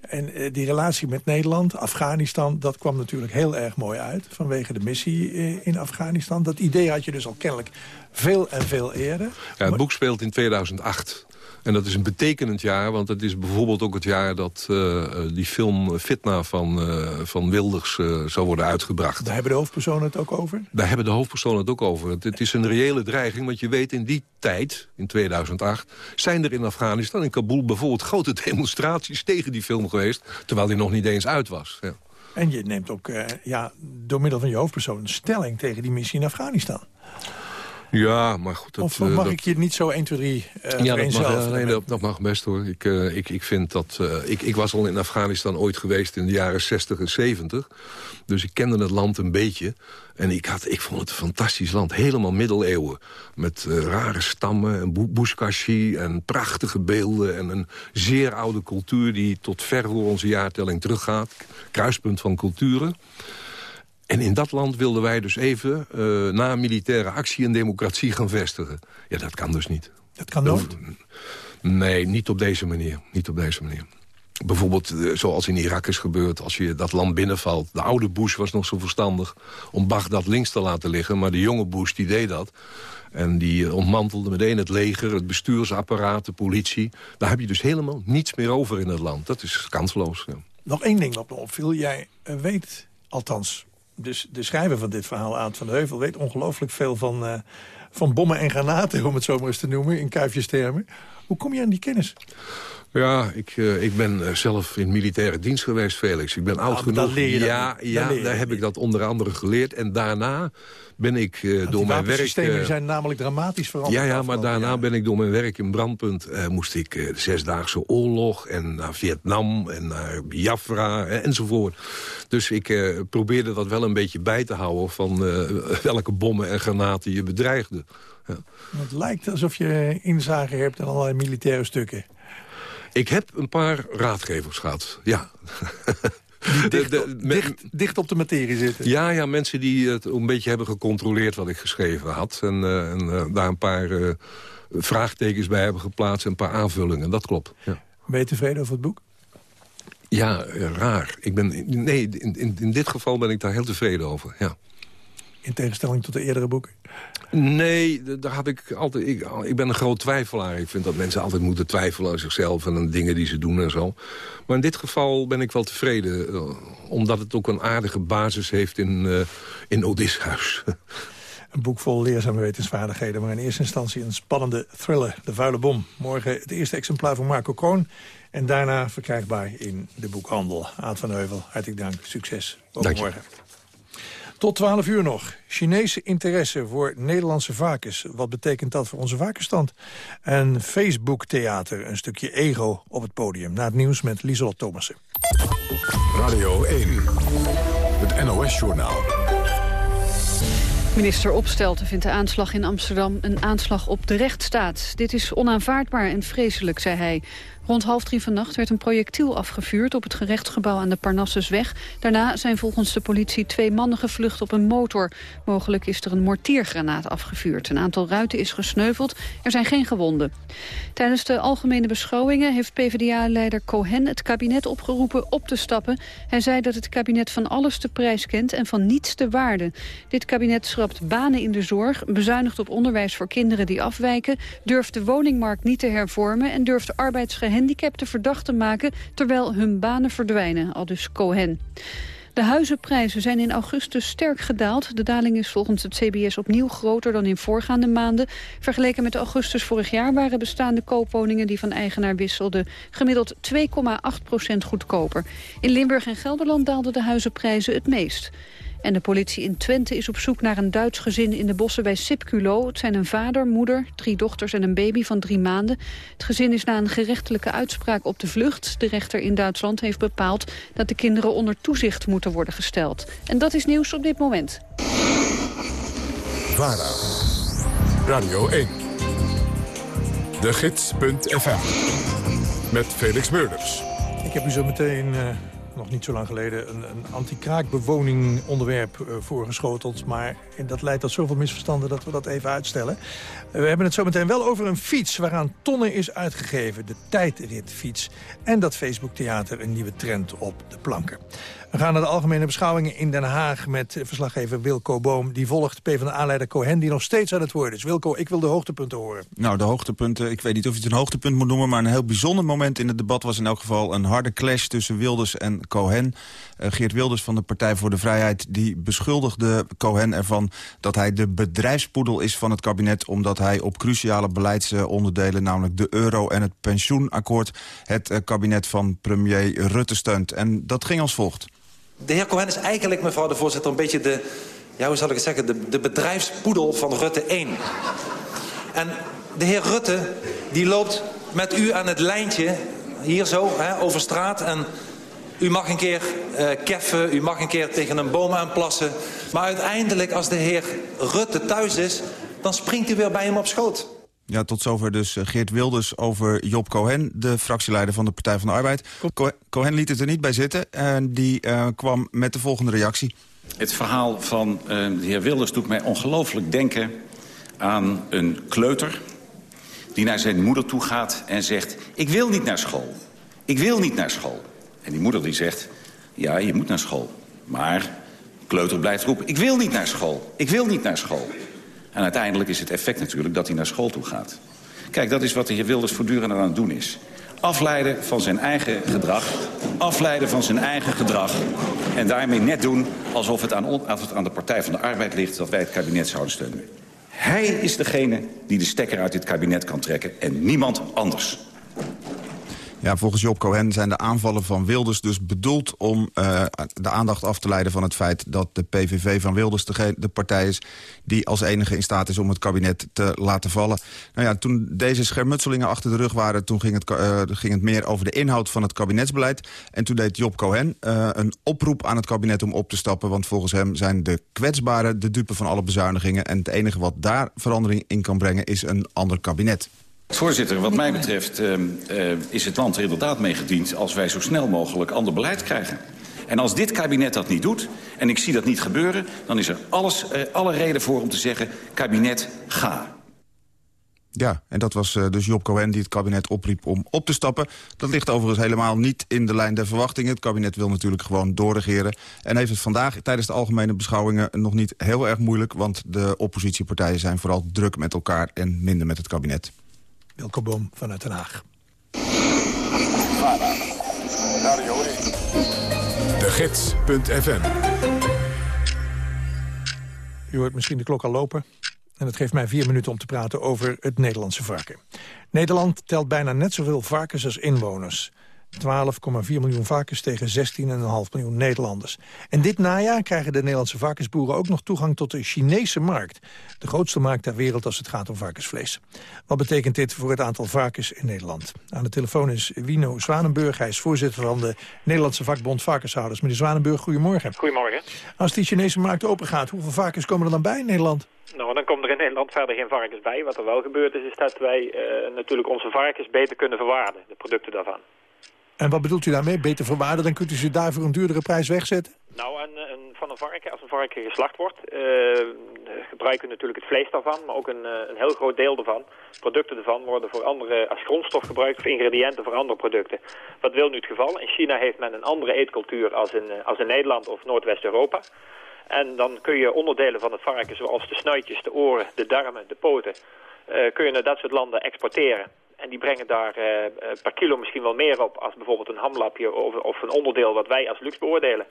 En eh, die relatie met Nederland, Afghanistan, dat kwam natuurlijk heel erg mooi uit. Vanwege de missie eh, in Afghanistan. Dat idee had je dus al kennelijk veel en veel eerder. Ja, het boek speelt in 2008. En dat is een betekenend jaar, want het is bijvoorbeeld ook het jaar... dat eh, eh, die film Fitna van, eh, van Wilders zou worden uitgebracht. Daar hebben de hoofdpersonen het ook over. Daar hebben de hoofdpersonen het ook over. Het, het is een reële dreiging, want je weet in die tijd, in 2008... zijn er in Afghanistan, in Kabul bijvoorbeeld grote demonstraties tegen die film geweest... terwijl die nog niet eens uit was. Ja. En je neemt ook ja, door middel van je hoofdpersoon stelling tegen die missie in Afghanistan. Ja, maar goed... Dat, of eh, mag dat- ik je niet zo 1, 2, 3 uh, ja, dat mag, eh, nee, dat, dat mag best hoor. Ik, eh, ik, ik vind dat... eh, ik, ik was al in Afghanistan ooit geweest in de jaren 60 en 70. Dus ik kende het land een beetje. En ik, had, ik vond het een fantastisch land. Helemaal middeleeuwen. Met eh, rare stammen en boe- boeskaschi en prachtige beelden. En een zeer oude cultuur die tot ver voor onze jaartelling teruggaat. Kruispunt van culturen. En in dat land wilden wij dus even eh, na militaire actie en democratie gaan vestigen. Ja, dat kan dus niet. Dat kan nooit? Nee, niet op deze manier. Niet op deze manier. Bijvoorbeeld eh, zoals in Irak is gebeurd, als je dat land binnenvalt. De oude Bush was nog zo verstandig om Bagdad links te laten liggen. Maar de jonge Bush die deed dat. En die eh, ontmantelde meteen het leger, het bestuursapparaat, de politie. Daar heb je dus helemaal niets meer over in het land. Dat is kansloos. Ja. Nog één ding wat me opviel. Jij weet, althans, dus de schrijver van dit verhaal, Aad van de Heuvel... weet ongelooflijk veel van, eh, van bommen en granaten, om het zo maar eens te noemen... in kuifjestermen. Hoe kom je aan die kennis? Ja, ik, eh, ik ben eh, zelf in militaire dienst geweest, Felix. Ik ben oud genoeg. ja. Dan ja daar heb ik dat onder andere geleerd. En daarna ben ik eh, door mijn werk... systemen zijn namelijk dramatisch veranderd. ja, ja, maar daarna ben ik door mijn werk in Brandpunt... eh, moest ik de Zesdaagse Oorlog en naar Vietnam en naar Biafra enzovoort. Dus ik probeerde dat wel een beetje bij te houden... van welke bommen en granaten je bedreigde. Ja. Het lijkt alsof je inzage hebt in allerlei militaire stukken. Ik heb een paar raadgevers gehad, ja. Dicht, dicht, dicht op de materie zitten. Ja, ja, mensen die het een beetje hebben gecontroleerd wat ik geschreven had. En, eh, en eh, daar een paar eh, vraagtekens bij hebben geplaatst en een paar aanvullingen. Dat klopt. Ja, Ben je tevreden over het boek? ja raar. Ik ben, nee, in, in, in dit geval ben ik daar heel tevreden over. Ja. In tegenstelling tot de eerdere boeken. Nee, daar had ik altijd. Ik, ik, ben een groot twijfelaar. Ik vind dat mensen altijd moeten twijfelen aan zichzelf en aan dingen die ze doen en zo. Maar in dit geval ben ik wel tevreden. Uh, omdat het ook een aardige basis heeft in, uh, in Odysseus. Een boek vol leerzame wetensvaardigheden, maar in eerste instantie een spannende thriller, De Vuile Bom. Morgen het eerste exemplaar van Marco Kroon en daarna verkrijgbaar in de boekhandel. Aad van Heuvel, hartelijk dank. Succes. Ook morgen. Tot 12 uur nog. Chinese interesse voor Nederlandse varkens. Wat betekent dat voor onze varkensstand? En Facebook-theater, een stukje ego op het podium. Na het nieuws met Lieselot Thomassen. Radio 1, het NOS-journaal. Minister Opstelten vindt de aanslag in Amsterdam een aanslag op de rechtsstaat. Dit is onaanvaardbaar en vreselijk, zei hij. Rond half drie vannacht werd een projectiel afgevuurd op het gerechtsgebouw aan de Parnassusweg. Daarna zijn volgens de politie twee mannen gevlucht op een motor. Mogelijk is er een mortiergranaat afgevuurd. Een aantal ruiten is gesneuveld. Er zijn geen gewonden. Tijdens de algemene beschouwingen heeft PvdA-leider Cohen het kabinet opgeroepen op te stappen. Hij zei dat het kabinet van alles de prijs kent en van niets de waarde. Dit kabinet schrapt banen in de zorg, bezuinigt op onderwijs voor kinderen die afwijken, durft de woningmarkt niet te hervormen en durft arbeidsgeheim gehandicapten verdacht te maken... terwijl hun banen verdwijnen, al dus Cohen. De huizenprijzen zijn in augustus sterk gedaald. De daling is volgens het CBS opnieuw groter dan in voorgaande maanden. Vergeleken met augustus vorig jaar waren bestaande koopwoningen die van eigenaar wisselden gemiddeld 2,8% goedkoper. In Limburg en Gelderland daalden de huizenprijzen het meest. En de politie in Twente is op zoek naar een Duits gezin in de bossen bij Sipculo. Het zijn een vader, moeder, drie dochters en een baby van drie maanden. Het gezin is na een gerechtelijke uitspraak op de vlucht. De rechter in Duitsland heeft bepaald dat de kinderen onder toezicht moeten worden gesteld. En dat is nieuws op dit moment. VARA, Radio 1, de gids.fm, met Felix Meurders. Ik heb u zo meteen... Uh nog niet zo lang geleden een, een anti-kraakbewoning onderwerp uh, voorgeschoteld. Maar dat leidt tot zoveel misverstanden dat we dat even uitstellen. we hebben het zo meteen wel over een fiets waaraan tonnen is uitgegeven. De tijdritfiets. En dat Facebook Theater een nieuwe trend op de planken. We gaan naar de algemene beschouwingen in Den Haag... met verslaggever Wilco Boom. Die volgt PvdA-leider Cohen, die nog steeds aan het woord is. Wilco, ik wil de hoogtepunten horen. Nou, de hoogtepunten, ik weet niet of je het een hoogtepunt moet noemen... maar een heel bijzonder moment in het debat was in elk geval... een harde clash tussen Wilders en Cohen. Uh, Geert Wilders van de Partij voor de Vrijheid... die beschuldigde Cohen ervan dat hij de bedrijfspoedel is van het kabinet... omdat hij op cruciale beleidsonderdelen... namelijk de euro en het pensioenakkoord... het uh, kabinet van premier Rutte steunt. En dat ging als volgt. De heer Cohen is eigenlijk, mevrouw de voorzitter, een beetje de... ja, hoe zal ik het zeggen, de, de bedrijfspoedel van Rutte 1. En de heer Rutte, die loopt met u aan het lijntje, hier zo, hè, over straat... en u mag een keer uh, keffen, u mag een keer tegen een boom aanplassen. Maar uiteindelijk, als de heer Rutte thuis is... dan springt u weer bij hem op schoot. Ja, tot zover dus eh, Geert Wilders over Job Cohen, de fractieleider van de Partij van de Arbeid. Cohen liet het er niet bij zitten en die uh, kwam met de volgende reactie. Het verhaal van uh, de heer Wilders doet mij ongelooflijk denken aan een kleuter... die naar zijn moeder toe gaat en zegt, ik wil niet naar school. Ik wil niet naar school. En die moeder die zegt, ja, je moet naar school. Maar kleuter blijft roepen, ik wil niet naar school. Ik wil niet naar school. En uiteindelijk is het effect natuurlijk dat hij naar school toe gaat. Kijk, dat is wat de heer Wilders voortdurend aan het doen is. Afleiden van zijn eigen gedrag. Afleiden van zijn eigen gedrag. En daarmee net doen alsof het, aan, alsof het aan de Partij van de Arbeid ligt... dat wij het kabinet zouden steunen. Hij is degene die de stekker uit dit kabinet kan trekken en niemand anders. Ja, volgens Job Cohen zijn de aanvallen van Wilders dus bedoeld om uh, de aandacht af te leiden van het feit dat de PVV van Wilders de, de, partij is die als enige in staat is om het kabinet te laten vallen. Nou ja, toen deze schermutselingen achter de rug waren, toen ging het, uh, ging het meer over de inhoud van het kabinetsbeleid. En toen deed Job Cohen uh, een oproep aan het kabinet om op te stappen, want volgens hem zijn de kwetsbaren de dupe van alle bezuinigingen en het enige wat daar verandering in kan brengen is een ander kabinet. Voorzitter, wat mij betreft uh, uh, is het land er inderdaad mee gediend... als wij zo snel mogelijk ander beleid krijgen. En als dit kabinet dat niet doet, en ik zie dat niet gebeuren... dan is er alles, uh, alle reden voor om te zeggen, kabinet, ga. Ja, en dat was eh, dus Job Cohen die het kabinet opriep om op te stappen. Dat ligt overigens helemaal niet in de lijn der verwachtingen. Het kabinet wil natuurlijk gewoon doorregeren. En heeft het vandaag tijdens de algemene beschouwingen nog niet heel erg moeilijk... want de oppositiepartijen zijn vooral druk met elkaar en minder met het kabinet. Wilco Boom vanuit Den Haag. De Gids.fm U hoort misschien de klok al lopen. En dat geeft mij vier minuten om te praten over het Nederlandse varken. Nederland telt bijna net zoveel varkens als inwoners. 12,4 miljoen varkens tegen 16,5 miljoen Nederlanders. En dit najaar krijgen de Nederlandse varkensboeren ook nog toegang tot de Chinese markt. De grootste markt ter wereld als het gaat om varkensvlees. Wat betekent dit voor het aantal varkens in Nederland? Aan de telefoon is Wino Zwanenburg. Hij is voorzitter van de Nederlandse vakbond Varkenshouders. Meneer Zwanenburg, goedemorgen. Goedemorgen. Als die Chinese markt open gaat, hoeveel varkens komen er dan bij in Nederland? Nou, dan komen er in Nederland verder geen varkens bij. Wat er wel gebeurd is, is dat wij uh, natuurlijk onze varkens beter kunnen verwaarden, de producten daarvan. En wat bedoelt u daarmee? Beter verwaarden, dan kunt u ze daar voor een duurdere prijs wegzetten? Nou, een, een, van een varken, als een varken geslacht wordt, uh, gebruiken we natuurlijk het vlees daarvan, maar ook een, een heel groot deel daarvan. Producten ervan worden voor andere, als grondstof gebruikt, voor ingrediënten voor andere producten. Wat wil nu het geval? In China heeft men een andere eetcultuur als in, als in Nederland of Noordwest-Europa. En dan kun je onderdelen van het varken, zoals de snuitjes, de oren, de darmen, de poten, kun je naar dat soort landen exporteren. En die brengen daar uh, per kilo misschien wel meer op als bijvoorbeeld een hamlapje of, of een onderdeel wat wij als luxe beoordelen.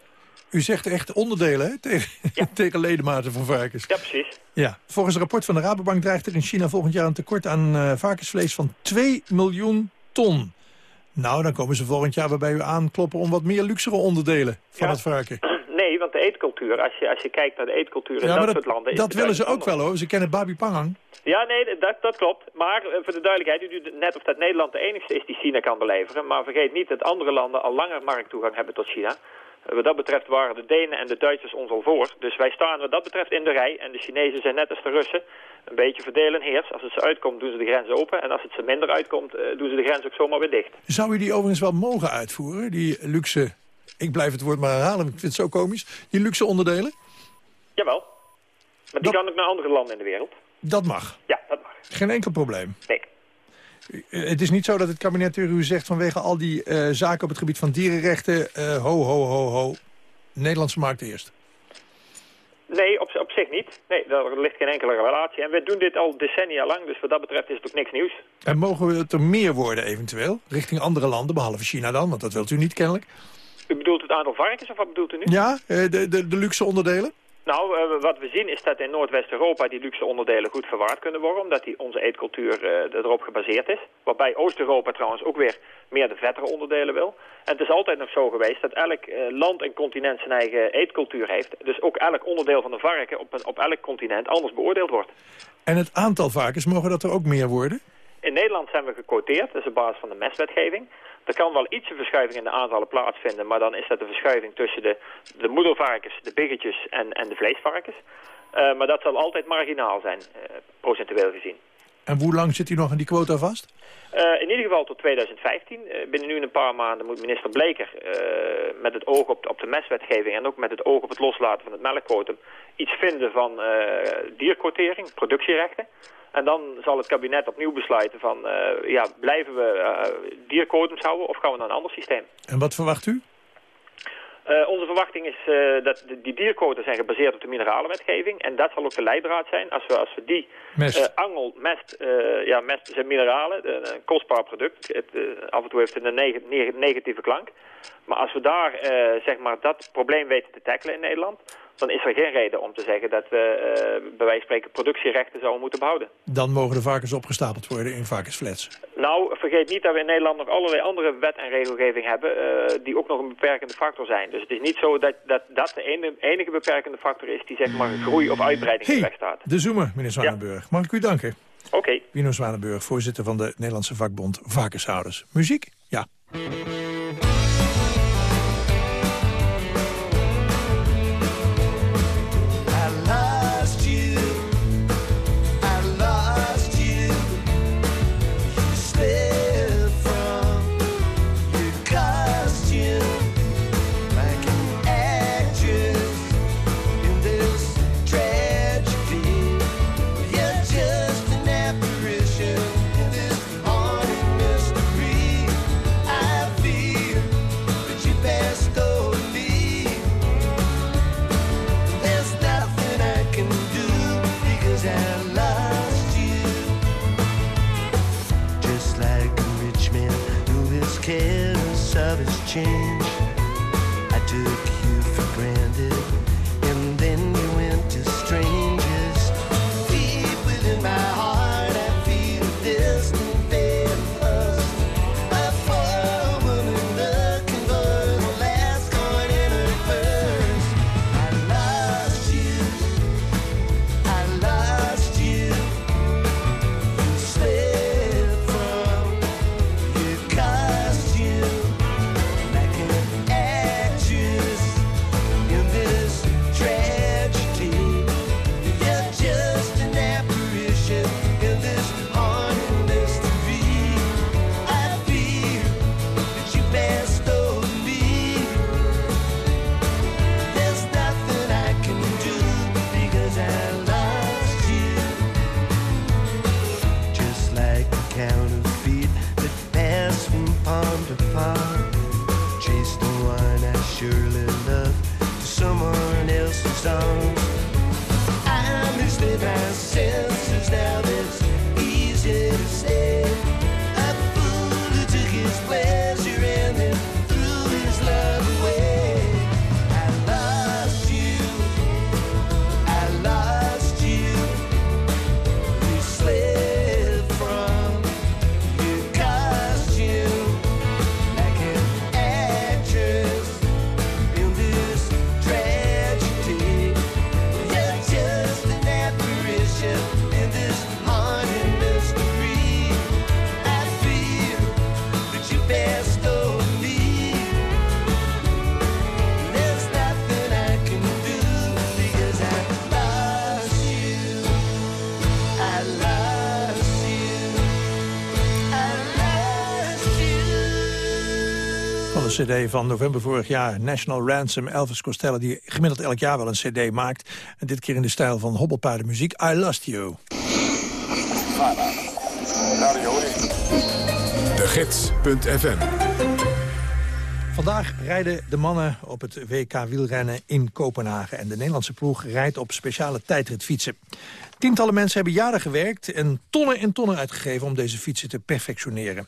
U zegt echt onderdelen hè? Tegen, ja. tegen ledematen van varkens. Ja, precies. Ja. Volgens een rapport van de Rabobank dreigt er in China volgend jaar een tekort aan uh, varkensvlees van 2 miljoen ton. Nou, dan komen ze volgend jaar weer bij u aankloppen om wat meer luxere onderdelen van ja. het varken. Want de eetcultuur, als je, als je kijkt naar de eetcultuur in ja, dat, dat soort landen... dat willen ze ook wel hoor, ze kennen Babi Pangang. Ja, nee, dat, dat klopt. Maar uh, voor de duidelijkheid, u doet net of dat Nederland de enigste is die China kan beleveren. Maar vergeet niet dat andere landen al langer markttoegang hebben tot China. Uh, wat dat betreft waren de Denen en de Duitsers ons al voor. Dus wij staan wat dat betreft in de rij. En de Chinezen zijn net als de Russen een beetje verdelen heers. Als het ze uitkomt, doen ze de grens open. En als het ze minder uitkomt, uh, doen ze de grens ook zomaar weer dicht. Zou u die overigens wel mogen uitvoeren, die luxe ik blijf het woord maar herhalen, ik vind het zo komisch. Die luxe onderdelen? Jawel. Maar die dat... kan ook naar andere landen in de wereld. Dat mag? Ja, dat mag. Geen enkel probleem? Nee. Het is niet zo dat het kabinet tegen u zegt vanwege al die uh, zaken op het gebied van dierenrechten... Uh, ho, ho, ho, ho, Nederlandse markt eerst. Nee, op, op zich niet. Nee, daar ligt geen enkele relatie. En we doen dit al decennia lang, dus wat dat betreft is het ook niks nieuws. En mogen we het er meer worden eventueel? Richting andere landen, behalve China dan, want dat wilt u niet kennelijk. U bedoelt het aantal varkens of wat bedoelt u nu? Ja, de, de, de luxe onderdelen? Nou, uh, wat we zien is dat in Noordwest-Europa die luxe onderdelen goed verwaard kunnen worden, omdat die onze eetcultuur uh, erop gebaseerd is. Waarbij Oost-Europa trouwens ook weer meer de vettere onderdelen wil. En het is altijd nog zo geweest dat elk uh, land en continent zijn eigen eetcultuur heeft. Dus ook elk onderdeel van de varken op, een, op elk continent anders beoordeeld wordt. En het aantal varkens, mogen dat er ook meer worden? In Nederland zijn we gequoteerd, dat is op basis van de mestwetgeving. Er kan wel iets een verschuiving in de aantallen plaatsvinden, maar dan is dat de verschuiving tussen de, de moedervarkens, de biggetjes en, en de vleesvarkens. Uh, maar dat zal altijd marginaal zijn, uh, procentueel gezien. En hoe lang zit u nog aan die quota vast? Uh, in ieder geval tot 2015. binnen nu een paar maanden moet minister Bleker met het oog op, op de meswetgeving en ook met het oog op het loslaten van het melkquotum iets vinden van dierquotering, productierechten. En dan zal het kabinet opnieuw besluiten van, ja, blijven we dierquotums houden of gaan we naar een ander systeem? En wat verwacht u? Uh, onze verwachting is uh, dat de, die dierquoten zijn gebaseerd op de mineralenwetgeving. En dat zal ook de leidraad zijn. Als we, als we die mest. Uh, angel, mest, ja, mest zijn mineralen, een kostbaar product. Het, af en toe heeft het een neg neg negatieve klank. Maar als we daar zeg maar, dat probleem weten te tackelen in Nederland dan is er geen reden om te zeggen dat we uh, bij wijze van spreken productierechten zouden moeten behouden. Dan mogen de varkens opgestapeld worden in varkensflets. Nou, vergeet niet dat we in Nederland nog allerlei andere wet en regelgeving hebben uh, die ook nog een beperkende factor zijn. Dus het is niet zo dat dat, dat de enige beperkende factor is die zeg maar groei of uitbreiding hey, in de weg staat. De zoemer, meneer Zwanenburg. Ja. Mag ik u danken? Oké. Okay. Wino Zwanenburg, voorzitter van de Nederlandse vakbond Varkenshouders. Muziek? Ja. county. Cd van november vorig jaar, National Ransom, Elvis Costello... die gemiddeld elk jaar wel een cd maakt. En dit keer in de stijl van hobbelpaardenmuziek, I Lost You. De Gids.fm Vandaag rijden de mannen op het WK wielrennen in Kopenhagen. En de Nederlandse ploeg rijdt op speciale tijdritfietsen. Tientallen mensen hebben jaren gewerkt en tonnen en tonnen uitgegeven... om deze fietsen te perfectioneren.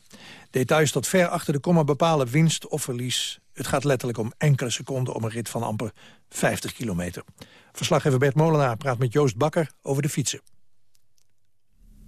Details tot ver achter de komma bepalen winst of verlies. Het gaat letterlijk om enkele seconden om een rit van amper 50 kilometer. Verslaggever Bert Molenaar praat met Joost Bakker over de fietsen.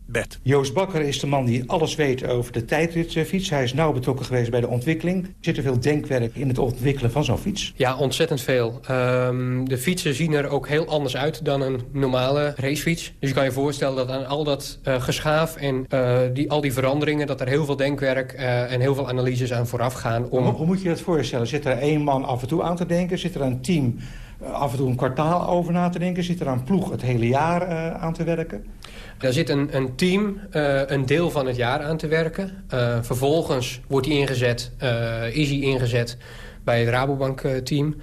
Bert. Joost Bakker is de man die alles weet over de tijdritfiets. Hij is nauw betrokken geweest bij de ontwikkeling. Zit er veel denkwerk in het ontwikkelen van zo'n fiets? Ja, ontzettend veel. Ehm, de fietsen zien er ook heel anders uit dan een normale racefiets. Dus je kan je voorstellen dat aan al dat eh, geschaaf en eh, die, al die veranderingen... dat er heel veel denkwerk eh, en heel veel analyses aan vooraf gaan. Om... Hoe, hoe moet je dat voorstellen? Zit er één man af en toe aan te denken? Zit er een team eh, af en toe een kwartaal over na te denken? Zit er een ploeg het hele jaar eh, aan te werken? Daar zit een, een team uh, een deel van het jaar aan te werken. Uh, vervolgens wordt hij ingezet, is hij ingezet bij het Rabobank-team.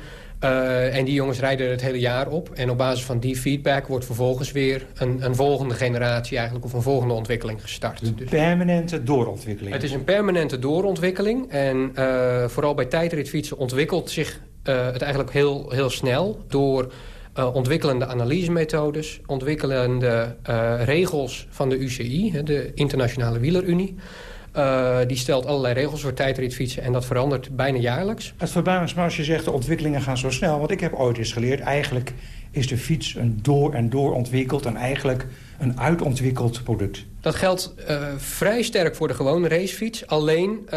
en die jongens rijden het hele jaar op. En op basis van die feedback wordt vervolgens weer een, een volgende generatie... eigenlijk of een volgende ontwikkeling gestart. Een permanente doorontwikkeling? Het is een permanente doorontwikkeling. En vooral bij tijdritfietsen ontwikkelt zich het eigenlijk heel, heel snel... door uh, ontwikkelende analysemethodes, ontwikkelende uh, regels van de UCI, de Internationale Wielerunie. Uh, die stelt allerlei regels voor tijdritfietsen en dat verandert bijna jaarlijks. Het verbaast me als je zegt de ontwikkelingen gaan zo snel. Want ik heb ooit eens geleerd, eigenlijk is de fiets een door en door ontwikkeld... en eigenlijk een uitontwikkeld product. Dat geldt uh, vrij sterk voor de gewone racefiets. Alleen uh,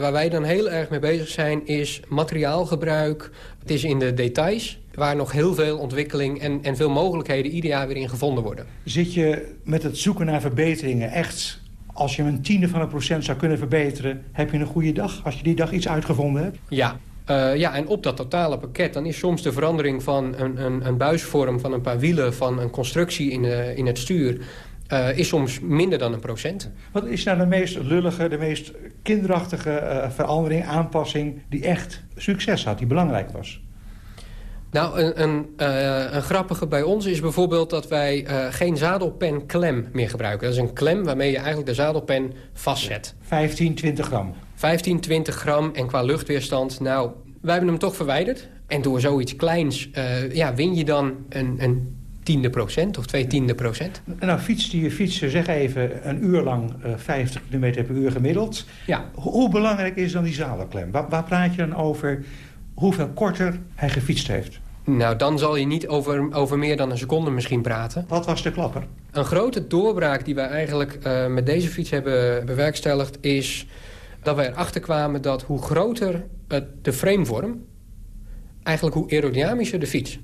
waar wij dan heel erg mee bezig zijn is materiaalgebruik. Het is in de details waar nog heel veel ontwikkeling en, en veel mogelijkheden ieder jaar weer in gevonden worden. Zit je met het zoeken naar verbeteringen echt... als je een tiende van een procent zou kunnen verbeteren... heb je een goede dag als je die dag iets uitgevonden hebt? Ja, uh, ja, en op dat totale pakket dan is soms de verandering van een, een, een buisvorm... van een paar wielen, van een constructie in, uh, in het stuur... Uh, is soms minder dan een procent. Wat is nou de meest lullige, de meest kinderachtige verandering, aanpassing... die echt succes had, die belangrijk was? Nou, een, een, uh, een, grappige bij ons is bijvoorbeeld dat wij uh, geen zadelpenklem meer gebruiken. Dat is een klem waarmee je eigenlijk de zadelpen vastzet. 15, 20 gram. 15, 20 gram en qua luchtweerstand, nou, wij hebben hem toch verwijderd. En door zoiets kleins uh, ja, win je dan een, een tiende procent of twee tiende procent. Nou, fiets die je fietsen, zeg even, een uur lang uh, 50 km per uur gemiddeld. Ja. Hoe belangrijk is dan die zalenklem? Waar, waar praat je dan over hoeveel korter hij gefietst heeft? Nou, dan zal je niet over, over meer dan een seconde misschien praten. Wat was de klapper? Een grote doorbraak die wij eigenlijk uh, met deze fiets hebben bewerkstelligd... is dat wij erachter kwamen dat hoe groter de framevorm... eigenlijk hoe aerodynamischer de fiets.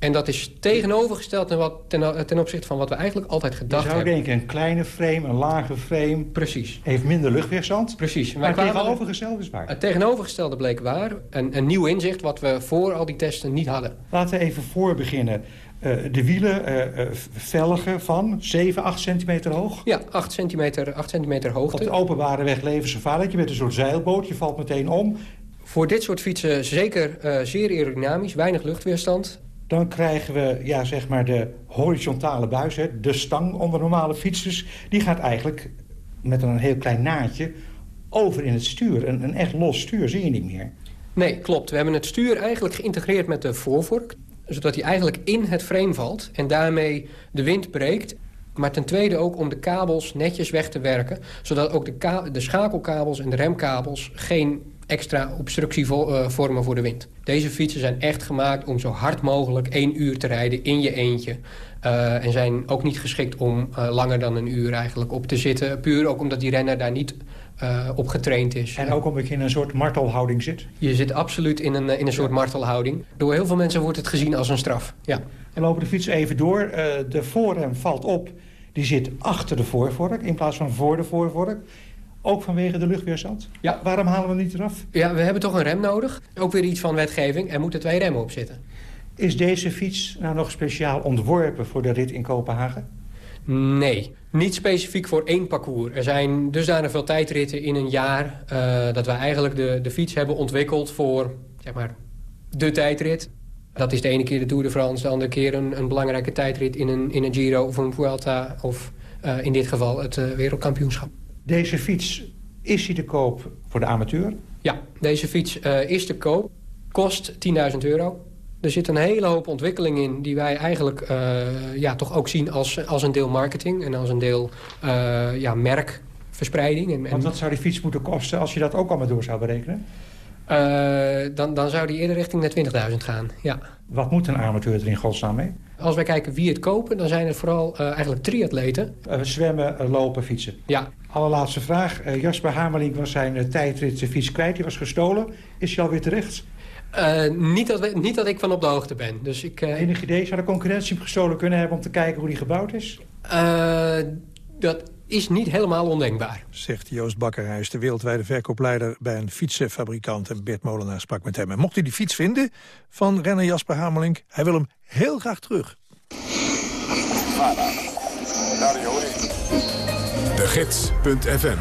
En dat is tegenovergesteld ten, wat, ten, ten, opzichte van wat we eigenlijk altijd gedacht hebben. Je zou denken, een kleine frame, een lage frame... Precies. Heeft minder luchtweerstand. Precies. Maar het tegenovergestelde is waar. Het tegenovergestelde bleek waar. Een, een nieuw inzicht wat we voor al die testen niet hadden. Laten we even voor beginnen. Uh, de wielen, uh, uh, velgen van 7, 8 centimeter hoog? Ja, 8 centimeter, 8 centimeter hoogte. Op de openbare weg leven ze vaarlijk. Je bent een soort zeilboot, je valt meteen om. Voor dit soort fietsen zeker zeer aerodynamisch, weinig luchtweerstand. Dan krijgen we ja, zeg maar de horizontale buis, hè, de stang onder normale fietsers. Die gaat eigenlijk met een heel klein naadje over in het stuur. Een, een echt los stuur zie je niet meer. Nee, klopt. We hebben het stuur eigenlijk geïntegreerd met de voorvork. Zodat hij eigenlijk in het frame valt en daarmee de wind breekt. Maar ten tweede ook om de kabels netjes weg te werken. Zodat ook de, de schakelkabels en de remkabels geen extra obstructie vormen voor de wind. Deze fietsen zijn echt gemaakt om zo hard mogelijk één uur te rijden in je eentje. Uh, en zijn ook niet geschikt om uh, langer dan een uur eigenlijk op te zitten. Puur ook omdat die renner daar niet uh, op getraind is. En ook omdat je in een soort martelhouding zit? Je zit absoluut in een, in een soort martelhouding. Door heel veel mensen wordt het gezien als een straf. Ja. En lopen de fiets even door. de voorrem valt op. Die zit achter de voorvork in plaats van voor de voorvork. Ook vanwege de luchtweerstand? Ja. Waarom halen we hem niet eraf? Ja, we hebben toch een rem nodig. Ook weer iets van wetgeving. Er moeten twee remmen op zitten. Is deze fiets nou nog speciaal ontworpen voor de rit in Kopenhagen? Nee, niet specifiek voor één parcours. Er zijn dusdanig veel tijdritten in een jaar... Uh, dat wij eigenlijk de, de fiets hebben ontwikkeld voor zeg maar, de tijdrit. Dat is de ene keer de Tour de France, de andere keer een, een belangrijke tijdrit... in een, in een Giro of een Vuelta of uh, in dit geval het uh, wereldkampioenschap. Deze fiets, is hij te koop voor de amateur? Ja, deze fiets is te koop. Kost 10.000 euro. Er zit een hele hoop ontwikkeling in die wij eigenlijk uh, ja, toch ook zien als, als een deel marketing... en als een deel uh, ja, merkverspreiding. En, en... Want wat zou die fiets moeten kosten als je dat ook allemaal door zou berekenen? dan, dan zou die eerder richting de 20.000 gaan, ja. Wat moet een amateur er in godsnaam mee? Als wij kijken wie het kopen, dan zijn het vooral uh, eigenlijk triatleten. Uh, zwemmen, lopen, fietsen. Ja. Allerlaatste vraag. Jasper Hamerling was zijn tijdrit fiets kwijt. Die was gestolen. Is hij alweer terecht? Niet, dat we, niet dat ik van op de hoogte ben. Dus ik, Enig idee? Zou de concurrentie hem gestolen kunnen hebben om te kijken hoe die gebouwd is? dat is niet helemaal ondenkbaar. Zegt Joost Bakker. Hij is de wereldwijde verkoopleider bij een fietsenfabrikant. En Bert Molenaar sprak met hem. En mocht u die fiets vinden van renner Jasper Hamelink... hij wil hem heel graag terug. De Gids.fm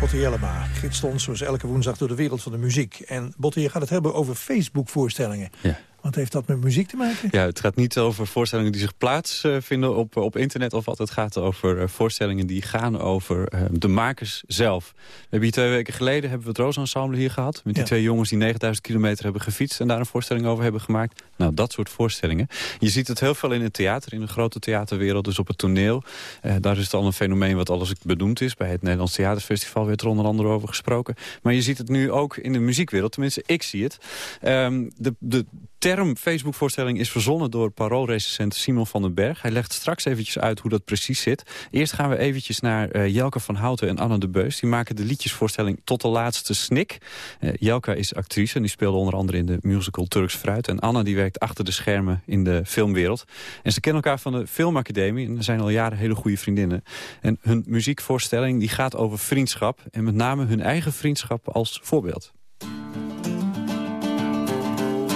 Botte Jellema gidst ons zoals elke woensdag door de wereld van de muziek. En Botte, je gaat het hebben over Facebook-voorstellingen. Ja. Wat heeft dat met muziek te maken? Ja, het gaat niet over voorstellingen die zich plaatsvinden op, op internet of wat. Het gaat over uh, voorstellingen die gaan over uh, de makers zelf. We hebben hier twee weken geleden hebben we het Roos Ensemble hier gehad. Met die Ja. twee jongens die 9000 kilometer hebben gefietst en daar een voorstelling over hebben gemaakt. Nou, dat soort voorstellingen. Je ziet het heel veel in het theater, in de grote theaterwereld, dus op het toneel. Eh, daar is het al een fenomeen wat alles benoemd is. Bij het Nederlands Theaterfestival werd er onder andere over gesproken. Maar je ziet het nu ook in de muziekwereld. Tenminste, ik zie het. Ehm, de, de term Facebook-voorstelling is verzonnen door paroolrecensent Simon van den Berg. Hij legt straks eventjes uit hoe dat precies zit. Eerst gaan we eventjes naar eh, Jelke van Houten en Anne de Beus. Die maken de liedjesvoorstelling Tot de Laatste Snik. Eh, Jelke is actrice en die speelde onder andere in de musical Turks Fruit. En Anne die werkt achter de schermen in de filmwereld. En ze kennen elkaar van de filmacademie en zijn al jaren hele goede vriendinnen. En hun muziekvoorstelling die gaat over vriendschap. En met name hun eigen vriendschap als voorbeeld.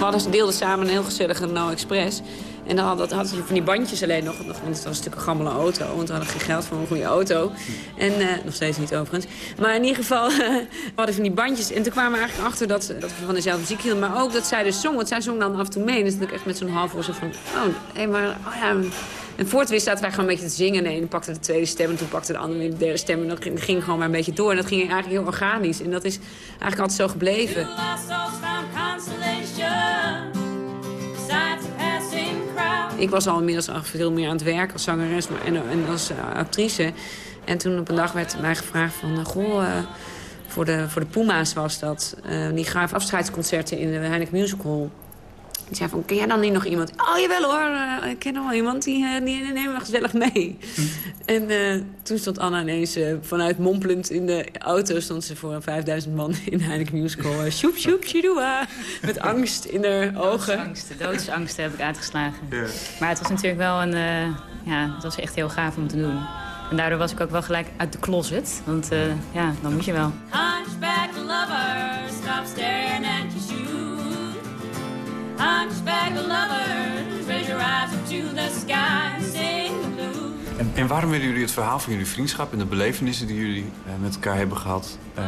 We hadden deelden samen een heel gezellige No Express. En dan had, had je van die bandjes alleen nog, want het was natuurlijk een gammele auto. Want we hadden geen geld voor een goede auto. En eh, nog steeds niet overigens. Maar in ieder geval, we hadden van die bandjes. En toen kwamen we eigenlijk achter dat, dat we van dezelfde muziek hielden. Maar ook dat zij dus zong, want zij zong dan af en toe mee. Dus dat ik echt met zo'n half oor van, oh, hé, maar, oh ja... En voor het wist zaten wij gewoon een beetje te zingen. En ene pakte de tweede stem en toen pakte de andere weer de derde stem. En dat ging, ging gewoon maar een beetje door. En dat ging eigenlijk heel organisch. En dat is eigenlijk altijd zo gebleven. ik was al inmiddels al veel meer aan het werk als zangeres maar, en, en als uh, actrice. En toen op een dag werd mij gevraagd van... Uh, goh, uh, voor, de, voor de Puma's was dat. die gaven afscheidsconcerten in de Heineken Music Hall. Ik zei van, ken jij dan niet nog iemand? Oh, jawel hoor, uh, ik ken nog wel iemand, die, uh, die nemen we gezellig mee. en uh, toen stond Anna ineens vanuit mompelend in de auto... stond ze voor 5000 man in Heineken Musical. Sjoep, sjoep, shidua. Met angst in haar ogen. Doodsangst, doodsangst heb ik uitgeslagen. Yeah. Maar het was natuurlijk wel een... ja, het was echt heel gaaf om te doen. En daardoor was ik ook wel gelijk uit de closet. Want ja, dan moet je wel. Hunchback lover, stop staring Hunchback lovers, raise your eyes up to the sky, sing the blues. En, en, waarom willen jullie het verhaal van jullie vriendschap en de belevenissen die jullie uh, met elkaar hebben gehad... Uh,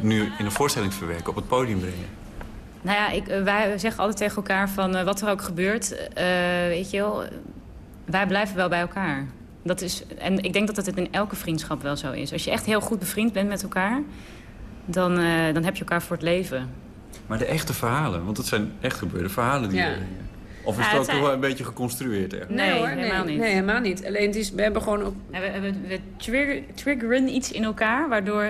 nu in een voorstelling verwerken, op het podium brengen? Nou ja, ik, uh, wij zeggen altijd tegen elkaar van wat er ook gebeurt, weet je wel, wij blijven wel bij elkaar. Dat is, en ik denk dat het in elke vriendschap wel zo is. Als je echt heel goed bevriend bent met elkaar, dan, dan heb je elkaar voor het leven. Maar de echte verhalen, want het zijn echt gebeurde verhalen die... Ja. Of is ja, het ook zijn... toch wel een beetje geconstrueerd? Echt? Nee, nee, hoor, helemaal niet. Nee, helemaal niet. Alleen het is, we hebben gewoon ook... We, we, we trigger, triggeren iets in elkaar... waardoor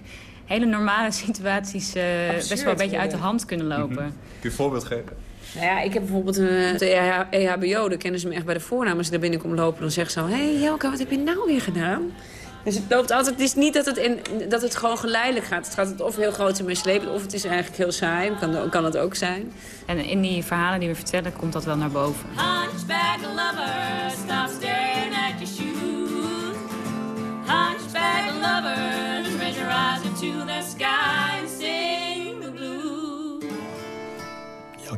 hele normale situaties uh, best wel een beetje uit de hand kunnen lopen. Mm -hmm. Kun je een voorbeeld geven? Nou ja, ik heb bijvoorbeeld uh, de EHBO, daar kennen ze me echt bij de voornaam. Als ik daar binnenkom lopen, dan zegt ze zo... Hé hey, Jelka, wat heb je nou weer gedaan? Dus het loopt altijd. Het is niet dat het, in, dat het gewoon geleidelijk gaat. Het gaat of heel groot en meeslepend, of het is eigenlijk heel saai. Kan, kan het ook zijn. En in die verhalen die we vertellen, komt dat wel naar boven. Hunchback lover, stop staring at your shoes. Hunchback lover, raise your eyes into the sky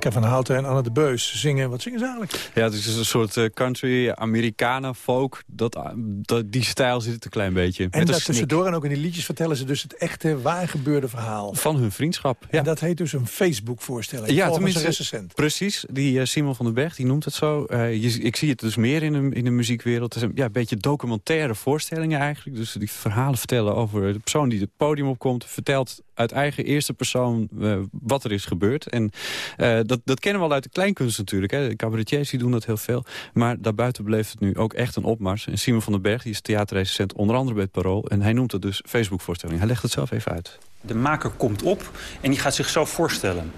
Kevin Houten en Anne de Beus zingen. Wat zingen ze eigenlijk? Ja, het is een soort uh, country, Americana, folk. Dat, dat, die stijl zit het een klein beetje. En tussendoor en ook in die liedjes vertellen ze dus het echte, waar gebeurde verhaal. Van hun vriendschap, ja. En dat heet dus een Facebook-voorstelling. Ja, tenminste, een recensent. Precies, die uh, Simon van den Berg, die noemt het zo. Uh, je, ik zie het dus meer in de, in de muziekwereld. Het is een ja, beetje documentaire voorstellingen eigenlijk. Dus die verhalen vertellen over de persoon die het podium opkomt. Vertelt uit eigen eerste persoon uh, wat er is gebeurd. En uh, dat, dat kennen we al uit de kleinkunst natuurlijk. Hè. De cabaretiers die doen dat heel veel. Maar daarbuiten bleef het nu ook echt een opmars. En Simon van den Berg die is theaterrecensent onder andere bij het Parool. En hij noemt het dus Facebook-voorstelling. Hij legt het zelf even uit. De maker komt op en die gaat zichzelf voorstellen.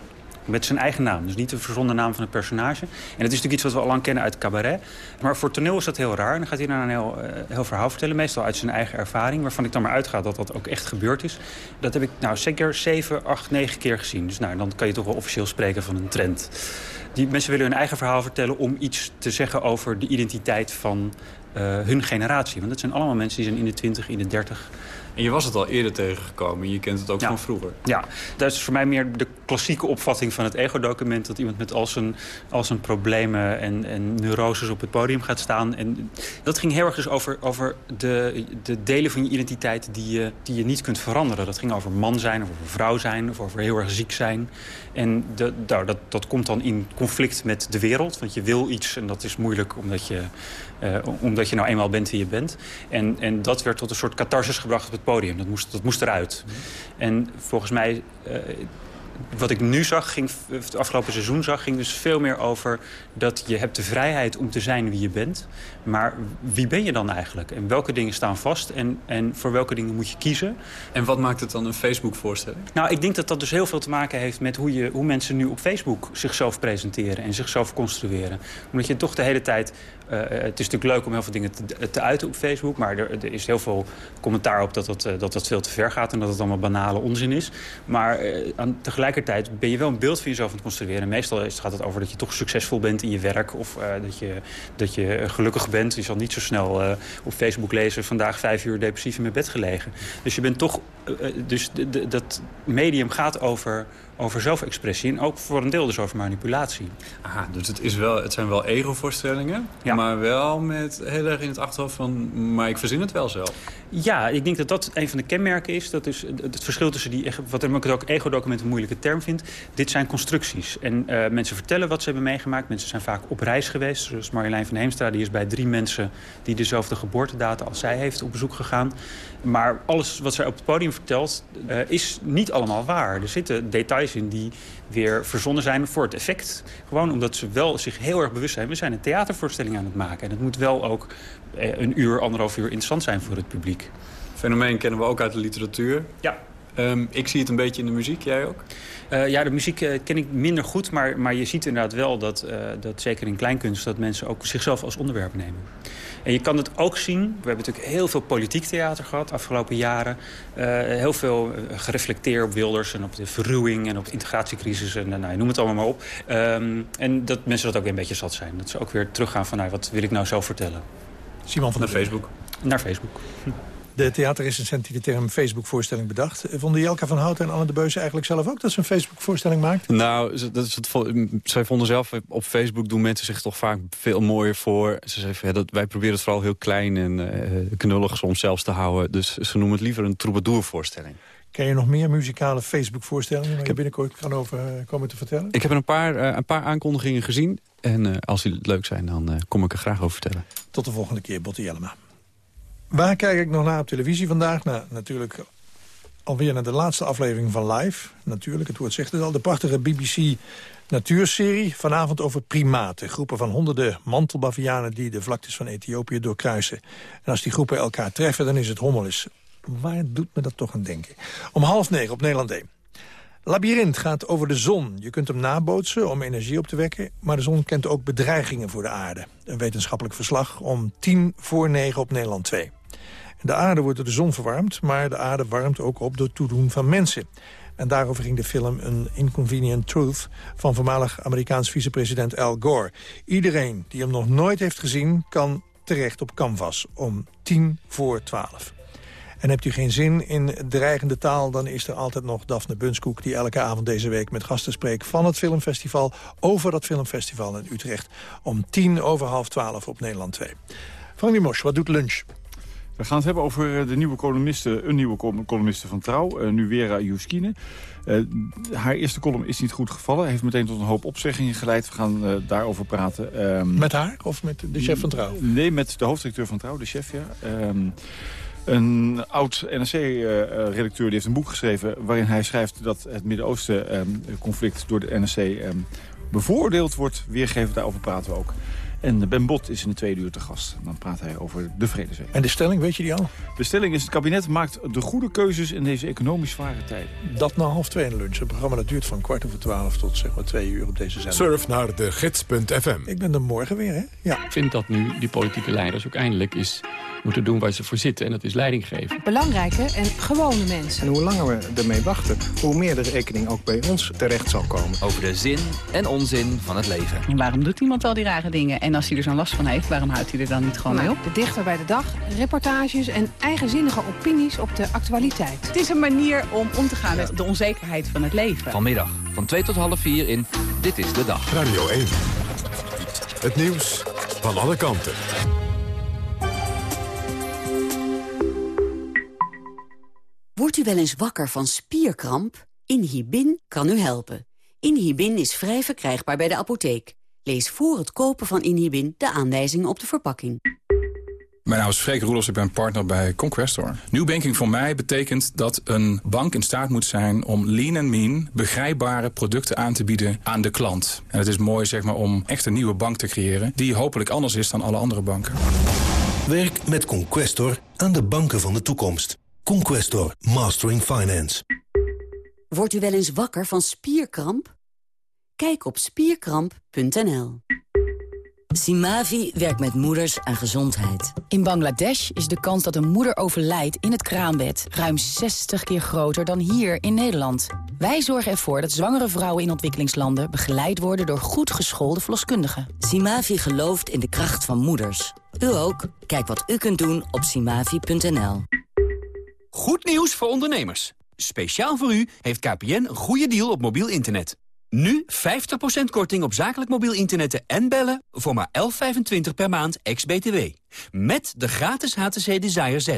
Met zijn eigen naam, dus niet de verzonnen naam van het personage. En dat is natuurlijk iets wat we al lang kennen uit cabaret. Maar voor toneel is dat heel raar. En dan gaat hij dan een heel, uh, heel verhaal vertellen, meestal uit zijn eigen ervaring... waarvan ik dan maar uitga dat dat ook echt gebeurd is. Dat heb ik nou zeker zeven, acht, negen keer gezien. Dus nou, dan kan je toch wel officieel spreken van een trend. Die mensen willen hun eigen verhaal vertellen om iets te zeggen over de identiteit van uh, hun generatie. Want dat zijn allemaal mensen die zijn in de twintig, in de dertig... En je was het al eerder tegengekomen. Je kent het ook van vroeger. Ja, dat is voor mij meer de klassieke opvatting van het ego-document. Dat iemand met al zijn, al zijn problemen en, en neuroses op het podium gaat staan. En dat ging heel erg dus over, over de, de delen van je identiteit die je, die je niet kunt veranderen. Dat ging over man zijn, of over vrouw zijn, of over heel erg ziek zijn. En de, nou, dat, dat komt dan in conflict met de wereld. Want je wil iets en dat is moeilijk omdat je, uh, omdat je nou eenmaal bent wie je bent. En, en dat werd tot een soort catharsis gebracht op het podium. Dat moest, dat moest eruit. En volgens mij... Uh, wat ik nu zag, ging, het afgelopen seizoen zag, ging dus veel meer over dat je hebt de vrijheid om te zijn wie je bent. Maar wie ben je dan eigenlijk? En welke dingen staan vast en, en voor welke dingen moet je kiezen? En wat maakt het dan een Facebook-voorstelling? Nou, ik denk dat dat dus heel veel te maken heeft met hoe, je, hoe mensen nu op Facebook zichzelf presenteren en zichzelf construeren. Omdat je toch de hele tijd uh, het is natuurlijk leuk om heel veel dingen te, te uiten op Facebook... maar er, er, is heel veel commentaar op dat dat, uh, dat dat veel te ver gaat... en dat het allemaal banale onzin is. Maar uh, aan, tegelijkertijd ben je wel een beeld van jezelf aan het construeren. Meestal gaat het over dat je toch succesvol bent in je werk... of dat, je, dat je gelukkig bent. Je zal niet zo snel op Facebook lezen... vandaag vijf uur depressief in mijn bed gelegen. Dus je bent toch... dus dat medium gaat over over zelfexpressie en ook voor een deel dus over manipulatie. Aha, dus het, is wel, het zijn wel ego-voorstellingen, ja. maar wel met heel erg in het achterhoofd van... maar ik verzin het wel zelf. Ja, ik denk dat dat een van de kenmerken is. Dat is het verschil tussen die, wat ik ook ego-document een moeilijke term vind. Dit zijn constructies. En uh, mensen vertellen wat ze hebben meegemaakt. Mensen zijn vaak op reis geweest. Zoals Marjolein van Heemstra, die is bij drie mensen... die dezelfde geboortedata als zij heeft op bezoek gegaan. Maar alles wat zij op het podium vertelt, uh, is niet allemaal waar. Er zitten details in die weer verzonnen zijn voor het effect. Gewoon omdat ze wel zich heel erg bewust zijn... we zijn een theatervoorstelling aan het maken. En het moet wel ook uh, een uur, anderhalf uur interessant zijn voor het publiek. Fenomeen kennen we ook uit de literatuur. Ja. Um, ik zie het een beetje in de muziek, jij ook? Uh, ja, de muziek uh, ken ik minder goed, maar, maar je ziet inderdaad wel dat, uh, dat zeker in kleinkunst... dat mensen ook zichzelf als onderwerp nemen. En je kan het ook zien, we hebben natuurlijk heel veel politiek theater gehad... de afgelopen jaren. heel veel gereflecteerd op Wilders en op de verruwing en op de integratiecrisis... en nou, noem het allemaal maar op. Um, en dat mensen dat ook weer een beetje zat zijn. Dat ze ook weer teruggaan van, nou, wat wil ik nou zelf vertellen? Simon van Naar Facebook. Naar Facebook. Hm. De theaterrecensent die de term Facebook-voorstelling bedacht. Vonden Jelka van Houten en Anne de Beuze eigenlijk zelf ook dat ze een Facebook-voorstelling maakt? Nou, dat is het, zij vonden zelf op Facebook doen mensen zich toch vaak veel mooier voor. Ze zeggen, ja, dat, wij proberen het vooral heel klein en uh, knullig soms zelfs te houden. Dus ze noemen het liever een troubadour-voorstelling. Ken je nog meer muzikale Facebook-voorstellingen waar je binnenkort kan over komen te vertellen? Ik heb een paar, uh, een paar aankondigingen gezien. En uh, als die leuk zijn, dan kom ik er graag over vertellen. Tot de volgende keer, Botte Jellema. Waar kijk ik nog naar op televisie vandaag? Nou, natuurlijk alweer naar de laatste aflevering van Live. Natuurlijk, het woord zegt het al. De prachtige BBC natuurserie. Vanavond over primaten. Groepen van honderden mantelbavianen die de vlaktes van Ethiopië doorkruisen. En als die groepen elkaar treffen, dan is het hommelis. Waar doet me dat toch aan denken? Om half negen op Nederland 1. Labyrinth gaat over de zon. Je kunt hem nabootsen om energie op te wekken... maar de zon kent ook bedreigingen voor de aarde. Een wetenschappelijk verslag om tien voor negen op Nederland 2. De aarde wordt door de zon verwarmd, maar de aarde warmt ook op door toedoen van mensen. En daarover ging de film Een Inconvenient Truth... van voormalig Amerikaans vicepresident Al Gore. Iedereen die hem nog nooit heeft gezien... kan terecht op Canvas om tien voor twaalf. En hebt u geen zin in dreigende taal... dan is er altijd nog Daphne Bunskoek... die elke avond deze week met gasten spreekt van het filmfestival... over dat filmfestival in Utrecht... om tien over half twaalf op Nederland 2. Frank Mos, wat doet lunch? We gaan het hebben over de nieuwe columniste, een nieuwe columniste van Trouw, uh, Nuwera Juskine. Uh, haar eerste column is niet goed gevallen. Heeft meteen tot een hoop opzeggingen geleid. We gaan uh, daarover praten. Um, met haar of met de chef van Trouw? Nee, met de hoofddirecteur van Trouw, de chef, ja. Um, een oud NRC-redacteur die heeft een boek geschreven... waarin hij schrijft dat het Midden-Oosten-conflict door de NRC bevoordeeld wordt. Weergeven, daarover praten we ook. En Ben Bot is in de tweede uur te gast. Dan praat hij over de Vredesweek. En de stelling, weet je die al? De stelling is, het kabinet maakt de goede keuzes in deze economisch zware tijden. Dat na half twee in de lunch. Het programma dat duurt van kwart over twaalf tot zeg maar twee uur op deze zender. Surf naar de gids.fm. Ik ben er morgen weer, hè? Ja. Ik vind dat nu die politieke leiders ook eindelijk is moeten doen waar ze voor zitten. En dat is leiding geven. Belangrijke en gewone mensen. En hoe langer we ermee wachten, hoe meer de rekening ook bij ons terecht zal komen. Over de zin en onzin van het leven. En waarom doet iemand al die rare dingen? En als hij er zo'n last van heeft, waarom houdt hij er dan niet gewoon nou, mee op? De dichter bij de dag, reportages en eigenzinnige opinies op de actualiteit. Het is een manier om om te gaan met de onzekerheid van het leven. Vanmiddag van 2 tot half 4 in Dit is de Dag. Radio 1. Het nieuws van alle kanten. Wordt u wel eens wakker van spierkramp? Inhibin kan u helpen. Inhibin is vrij verkrijgbaar bij de apotheek. Lees voor het kopen van Inhibin de aanwijzingen op de verpakking. Mijn naam is Freek Roelofs, ik ben partner bij Conquestor. New banking voor mij betekent dat een bank in staat moet zijn... om lean en mean begrijpbare producten aan te bieden aan de klant. En het is mooi zeg maar, om echt een nieuwe bank te creëren... die hopelijk anders is dan alle andere banken. Werk met Conquestor aan de banken van de toekomst. Conquestor, Mastering Finance. Wordt u wel eens wakker van spierkramp? Kijk op spierkramp.nl. Simavi werkt met moeders aan gezondheid. In Bangladesh is de kans dat een moeder overlijdt in het kraambed... ruim 60 keer groter dan hier in Nederland. Wij zorgen ervoor dat zwangere vrouwen in ontwikkelingslanden... begeleid worden door goed geschoolde verloskundigen. Simavi gelooft in de kracht van moeders. U ook? Kijk wat u kunt doen op simavi.nl. Goed nieuws voor ondernemers. Speciaal voor u heeft KPN een goede deal op mobiel internet. Nu 50% korting op zakelijk mobiel internet en bellen voor maar 11,25 per maand ex-BTW. Met de gratis HTC Desire Z.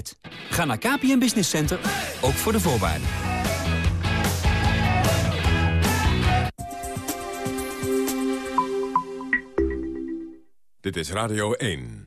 Ga naar KPN Business Center, ook voor de voorwaarden. Dit is Radio 1.